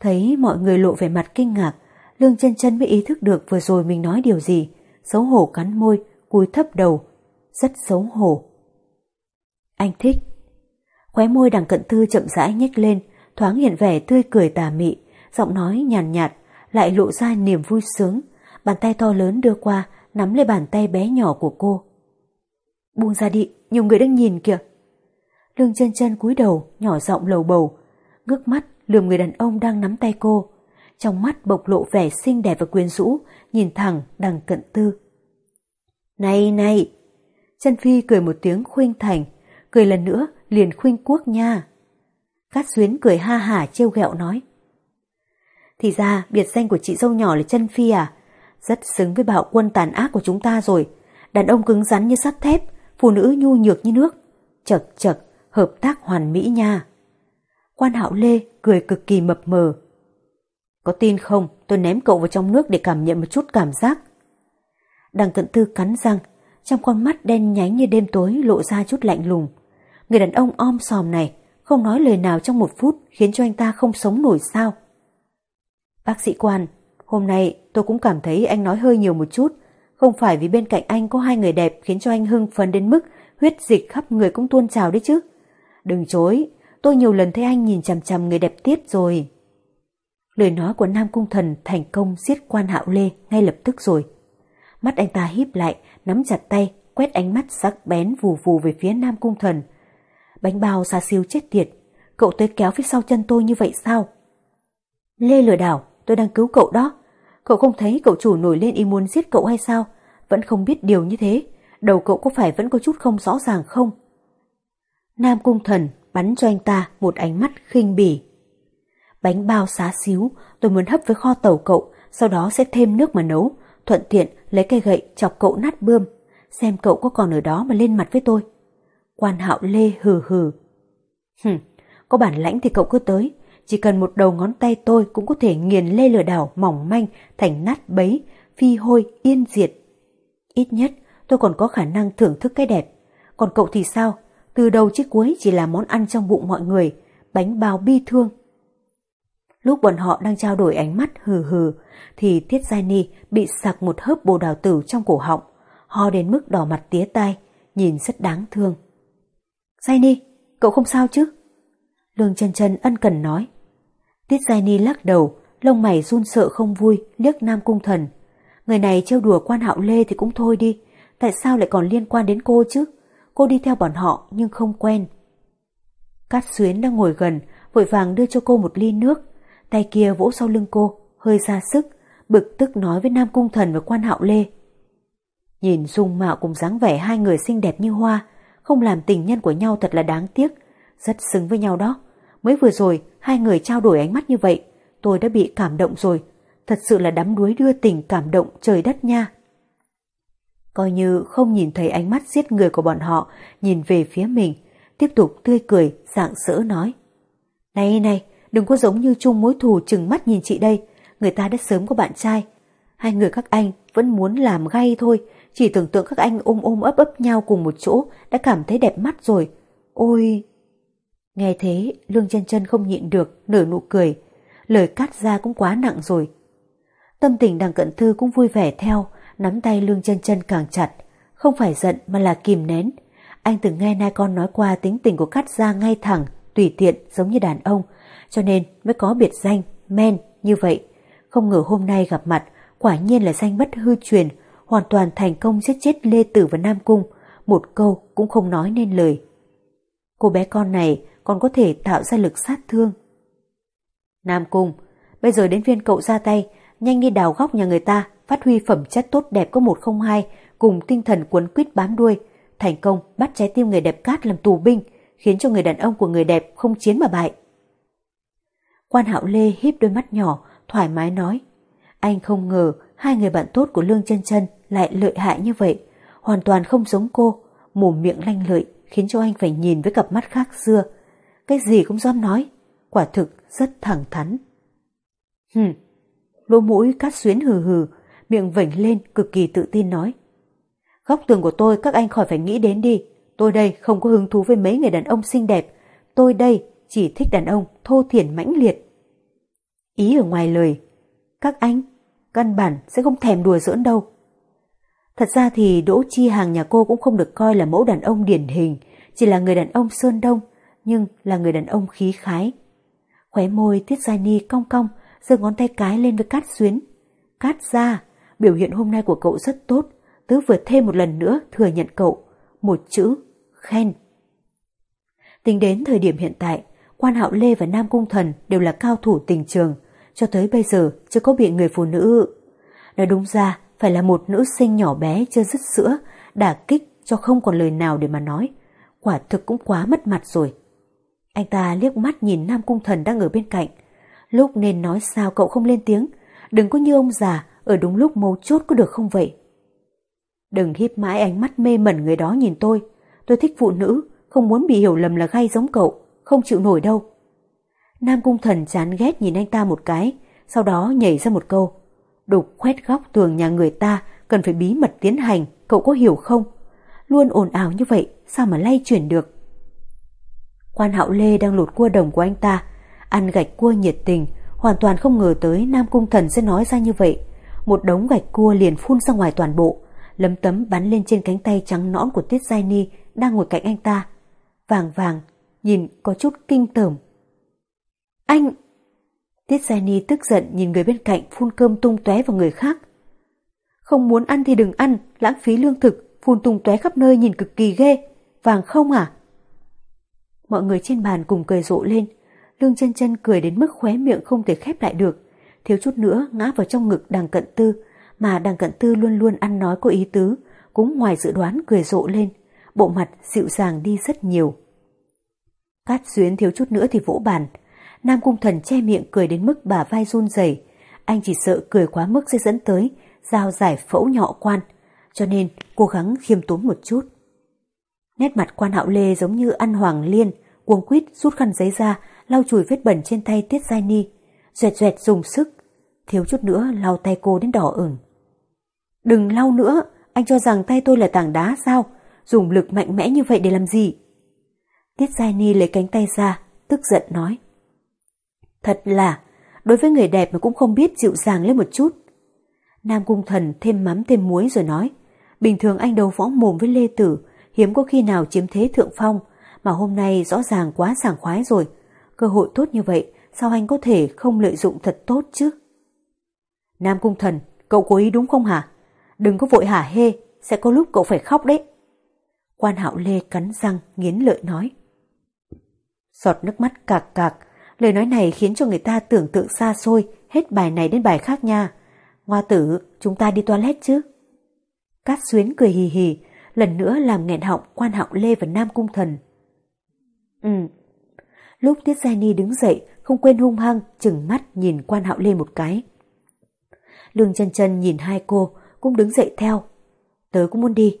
Thấy mọi người lộ vẻ mặt kinh ngạc, Lương chân chân mới ý thức được vừa rồi mình nói điều gì, xấu hổ cắn môi, cúi thấp đầu, rất xấu hổ. Anh thích, Khóe môi đằng cận thư chậm rãi nhếch lên, thoáng hiện vẻ tươi cười tà mị, giọng nói nhàn nhạt, lại lộ ra niềm vui sướng. Bàn tay to lớn đưa qua, nắm lấy bàn tay bé nhỏ của cô. Buông ra đi, nhiều người đang nhìn kìa. Lương chân chân cúi đầu, nhỏ giọng lầu bầu, ngước mắt lườm người đàn ông đang nắm tay cô. Trong mắt bộc lộ vẻ xinh đẹp và quyến rũ, nhìn thẳng đằng cận tư. Này này! Chân Phi cười một tiếng khuynh thành, cười lần nữa liền khuynh quốc nha. Cát Xuyến cười ha hả trêu ghẹo nói. Thì ra biệt danh của chị dâu nhỏ là chân phi à? Rất xứng với bạo quân tàn ác của chúng ta rồi. Đàn ông cứng rắn như sắt thép, phụ nữ nhu nhược như nước. Chật chật, hợp tác hoàn mỹ nha. Quan hạo Lê cười cực kỳ mập mờ. Có tin không, tôi ném cậu vào trong nước để cảm nhận một chút cảm giác. Đằng cận tư cắn răng, trong con mắt đen nhánh như đêm tối lộ ra chút lạnh lùng. Người đàn ông om sòm này không nói lời nào trong một phút khiến cho anh ta không sống nổi sao. Bác sĩ quan, hôm nay tôi cũng cảm thấy anh nói hơi nhiều một chút. Không phải vì bên cạnh anh có hai người đẹp khiến cho anh hưng phấn đến mức huyết dịch khắp người cũng tuôn trào đấy chứ. Đừng chối, tôi nhiều lần thấy anh nhìn chằm chằm người đẹp tiết rồi. Lời nói của Nam Cung Thần thành công giết quan hạo lê ngay lập tức rồi. Mắt anh ta híp lại, nắm chặt tay, quét ánh mắt sắc bén vù vù về phía Nam Cung Thần. Bánh bao xa siêu chết tiệt, cậu tới kéo phía sau chân tôi như vậy sao? Lê lừa đảo, tôi đang cứu cậu đó. Cậu không thấy cậu chủ nổi lên ý muốn giết cậu hay sao? Vẫn không biết điều như thế. Đầu cậu có phải vẫn có chút không rõ ràng không? Nam Cung Thần bắn cho anh ta một ánh mắt khinh bỉ. Bánh bao xá xíu, tôi muốn hấp với kho tàu cậu, sau đó sẽ thêm nước mà nấu, thuận tiện lấy cây gậy chọc cậu nát bươm, xem cậu có còn ở đó mà lên mặt với tôi. Quan hạo lê hừ hừ. Hừm, có bản lãnh thì cậu cứ tới, chỉ cần một đầu ngón tay tôi cũng có thể nghiền lê lửa đảo mỏng manh thành nát bấy, phi hôi, yên diệt. Ít nhất tôi còn có khả năng thưởng thức cái đẹp. Còn cậu thì sao? Từ đầu chí cuối chỉ là món ăn trong bụng mọi người, bánh bao bi thương. Lúc bọn họ đang trao đổi ánh mắt hừ hừ, thì Tiết Giai Ni bị sặc một hớp bồ đào tử trong cổ họng, ho đến mức đỏ mặt tía tai, nhìn rất đáng thương. Giai Ni, cậu không sao chứ? Lương chân chân ân cần nói. Tiết Giai Ni lắc đầu, lông mày run sợ không vui, liếc Nam Cung Thần. Người này trêu đùa quan hạo lê thì cũng thôi đi, tại sao lại còn liên quan đến cô chứ? Cô đi theo bọn họ nhưng không quen. Cát Xuyến đang ngồi gần, vội vàng đưa cho cô một ly nước, tay kia vỗ sau lưng cô, hơi ra sức, bực tức nói với Nam Cung Thần và quan hạo lê. Nhìn dung mạo cùng dáng vẻ hai người xinh đẹp như hoa, không làm tình nhân của nhau thật là đáng tiếc, rất xứng với nhau đó. Mới vừa rồi, hai người trao đổi ánh mắt như vậy, tôi đã bị cảm động rồi. Thật sự là đắm đuối đưa tình cảm động trời đất nha. Coi như không nhìn thấy ánh mắt giết người của bọn họ, nhìn về phía mình, tiếp tục tươi cười, dạng sỡ nói. Này này, đừng có giống như chung mối thù chừng mắt nhìn chị đây, người ta đã sớm có bạn trai. Hai người các anh vẫn muốn làm gay thôi, chỉ tưởng tượng các anh ôm ôm ấp ấp nhau cùng một chỗ đã cảm thấy đẹp mắt rồi. Ôi... Nghe thế, Lương chân chân không nhịn được, nở nụ cười. Lời cắt ra cũng quá nặng rồi. Tâm tình đằng cận thư cũng vui vẻ theo, nắm tay Lương chân chân càng chặt. Không phải giận mà là kìm nén. Anh từng nghe nai con nói qua tính tình của cắt ra ngay thẳng, tùy tiện giống như đàn ông, cho nên mới có biệt danh, men, như vậy. Không ngờ hôm nay gặp mặt, quả nhiên là danh bất hư truyền, hoàn toàn thành công giết chết Lê Tử và Nam Cung, một câu cũng không nói nên lời. Cô bé con này còn có thể tạo ra lực sát thương. Nam Cung, bây giờ đến viên cậu ra tay, nhanh đi đào góc nhà người ta, phát huy phẩm chất tốt đẹp có một không hai, cùng tinh thần cuốn quýt bám đuôi, thành công bắt trái tim người đẹp cát làm tù binh, khiến cho người đàn ông của người đẹp không chiến mà bại. Quan hạo Lê híp đôi mắt nhỏ, thoải mái nói. Anh không ngờ hai người bạn tốt của Lương chân chân lại lợi hại như vậy, hoàn toàn không giống cô, mồm miệng lanh lợi khiến cho anh phải nhìn với cặp mắt khác xưa. Cái gì cũng dám nói, quả thực rất thẳng thắn. Hừm, lỗ mũi cát xuyến hừ hừ, miệng vểnh lên cực kỳ tự tin nói. Góc tường của tôi các anh khỏi phải nghĩ đến đi, tôi đây không có hứng thú với mấy người đàn ông xinh đẹp, tôi đây chỉ thích đàn ông thô thiển mãnh liệt. Ý ở ngoài lời, các anh, căn bản sẽ không thèm đùa giỡn đâu. Thật ra thì Đỗ Chi Hàng nhà cô cũng không được coi là mẫu đàn ông điển hình, chỉ là người đàn ông sơn đông, nhưng là người đàn ông khí khái. Khóe môi Tiết Giai Ni cong cong, giơ ngón tay cái lên với Cát Xuyến. Cát ra, biểu hiện hôm nay của cậu rất tốt, tứ vừa thêm một lần nữa thừa nhận cậu. Một chữ, khen. Tính đến thời điểm hiện tại, quan hạo Lê và Nam Cung Thần đều là cao thủ tình trường, cho tới bây giờ chưa có bị người phụ nữ. Nói đúng ra, phải là một nữ sinh nhỏ bé chưa dứt sữa, đả kích cho không còn lời nào để mà nói. Quả thực cũng quá mất mặt rồi. Anh ta liếc mắt nhìn Nam Cung Thần đang ở bên cạnh. Lúc nên nói sao cậu không lên tiếng, đừng có như ông già ở đúng lúc mấu chốt có được không vậy? Đừng hiếp mãi ánh mắt mê mẩn người đó nhìn tôi. Tôi thích phụ nữ, không muốn bị hiểu lầm là gay giống cậu, không chịu nổi đâu. Nam Cung Thần chán ghét nhìn anh ta một cái, sau đó nhảy ra một câu. Đục khoét góc tường nhà người ta cần phải bí mật tiến hành, cậu có hiểu không? Luôn ồn ào như vậy, sao mà lay chuyển được? Quan Hạo Lê đang lột cua đồng của anh ta, ăn gạch cua nhiệt tình, hoàn toàn không ngờ tới Nam Cung Thần sẽ nói ra như vậy. Một đống gạch cua liền phun ra ngoài toàn bộ, lấm tấm bắn lên trên cánh tay trắng nõn của Tiết Giai Ni đang ngồi cạnh anh ta. Vàng vàng, nhìn có chút kinh tởm. Anh... Tiết Giai Ni tức giận nhìn người bên cạnh phun cơm tung tóe vào người khác. Không muốn ăn thì đừng ăn, lãng phí lương thực, phun tung tóe khắp nơi nhìn cực kỳ ghê. Vàng không à? Mọi người trên bàn cùng cười rộ lên. Lương chân chân cười đến mức khóe miệng không thể khép lại được. Thiếu chút nữa ngã vào trong ngực đằng cận tư, mà đằng cận tư luôn luôn ăn nói có ý tứ, cũng ngoài dự đoán cười rộ lên, bộ mặt dịu dàng đi rất nhiều. Cát xuyến thiếu chút nữa thì vỗ bàn, Nam Cung Thần che miệng cười đến mức bà vai run rẩy, anh chỉ sợ cười quá mức sẽ dẫn tới giao giải phẫu nhọ quan, cho nên cố gắng khiêm tốn một chút. Nét mặt quan hạo lê giống như ăn hoàng liên, cuồng quýt rút khăn giấy ra, lau chùi vết bẩn trên tay Tiết Giai Ni, duệt duệt dùng sức, thiếu chút nữa lau tay cô đến đỏ ửng. Đừng lau nữa, anh cho rằng tay tôi là tảng đá sao? Dùng lực mạnh mẽ như vậy để làm gì? Tiết Giai Ni lấy cánh tay ra, tức giận nói. Thật là, đối với người đẹp mà cũng không biết dịu dàng lên một chút. Nam Cung Thần thêm mắm thêm muối rồi nói, bình thường anh đấu võ mồm với Lê Tử, hiếm có khi nào chiếm thế thượng phong, mà hôm nay rõ ràng quá sảng khoái rồi. Cơ hội tốt như vậy, sao anh có thể không lợi dụng thật tốt chứ? Nam Cung Thần, cậu cố ý đúng không hả? Đừng có vội hả hê, sẽ có lúc cậu phải khóc đấy. Quan hạo Lê cắn răng, nghiến lợi nói. Giọt nước mắt cạc cạc, lời nói này khiến cho người ta tưởng tượng xa xôi, hết bài này đến bài khác nha. Hoa tử, chúng ta đi toilet chứ? Cát xuyến cười hì hì, lần nữa làm nghẹn họng quan hạo Lê và Nam Cung Thần. Ừ. Lúc Tiết Giai Ni đứng dậy, không quên hung hăng, chừng mắt nhìn quan hạo Lê một cái. Lương chân chân nhìn hai cô, cũng đứng dậy theo. Tớ cũng muốn đi.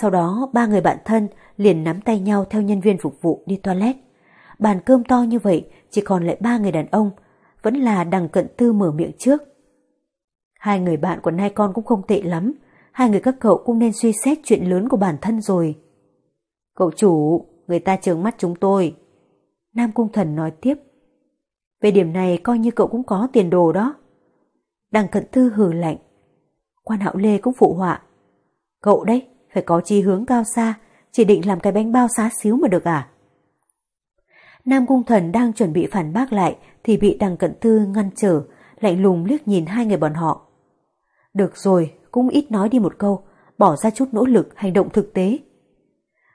Sau đó ba người bạn thân liền nắm tay nhau theo nhân viên phục vụ đi toilet. Bàn cơm to như vậy chỉ còn lại ba người đàn ông, vẫn là đằng cận tư mở miệng trước. Hai người bạn của nai con cũng không tệ lắm, hai người các cậu cũng nên suy xét chuyện lớn của bản thân rồi. Cậu chủ, người ta trừng mắt chúng tôi. Nam Cung Thần nói tiếp. Về điểm này coi như cậu cũng có tiền đồ đó. Đằng cận tư hừ lạnh. Quan hạo lê cũng phụ họa. Cậu đấy, phải có chí hướng cao xa, chỉ định làm cái bánh bao xá xíu mà được à? Nam Cung Thần đang chuẩn bị phản bác lại thì bị đằng cận tư ngăn trở, lạnh lùng liếc nhìn hai người bọn họ. Được rồi, cũng ít nói đi một câu, bỏ ra chút nỗ lực hành động thực tế.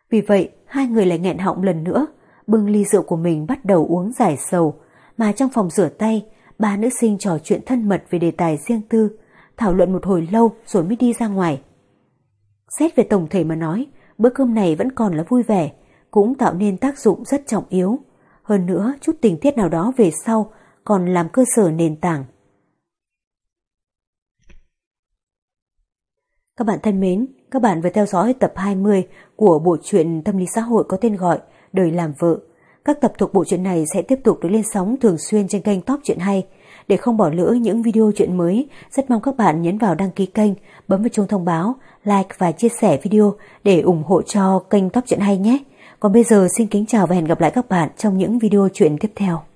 Vì vậy, hai người lại nghẹn họng lần nữa, bưng ly rượu của mình bắt đầu uống giải sầu, mà trong phòng rửa tay, ba nữ sinh trò chuyện thân mật về đề tài riêng tư, thảo luận một hồi lâu rồi mới đi ra ngoài. Xét về tổng thể mà nói, bữa cơm này vẫn còn là vui vẻ, cũng tạo nên tác dụng rất trọng yếu. Hơn nữa, chút tình tiết nào đó về sau còn làm cơ sở nền tảng. Các bạn thân mến, các bạn vừa theo dõi tập 20 của bộ truyện tâm lý xã hội có tên gọi Đời làm vợ. Các tập thuộc bộ truyện này sẽ tiếp tục được lên sóng thường xuyên trên kênh Top Truyện Hay. Để không bỏ lỡ những video chuyện mới, rất mong các bạn nhấn vào đăng ký kênh, bấm vào chuông thông báo, like và chia sẻ video để ủng hộ cho kênh Top Truyện Hay nhé. Còn bây giờ xin kính chào và hẹn gặp lại các bạn trong những video chuyện tiếp theo.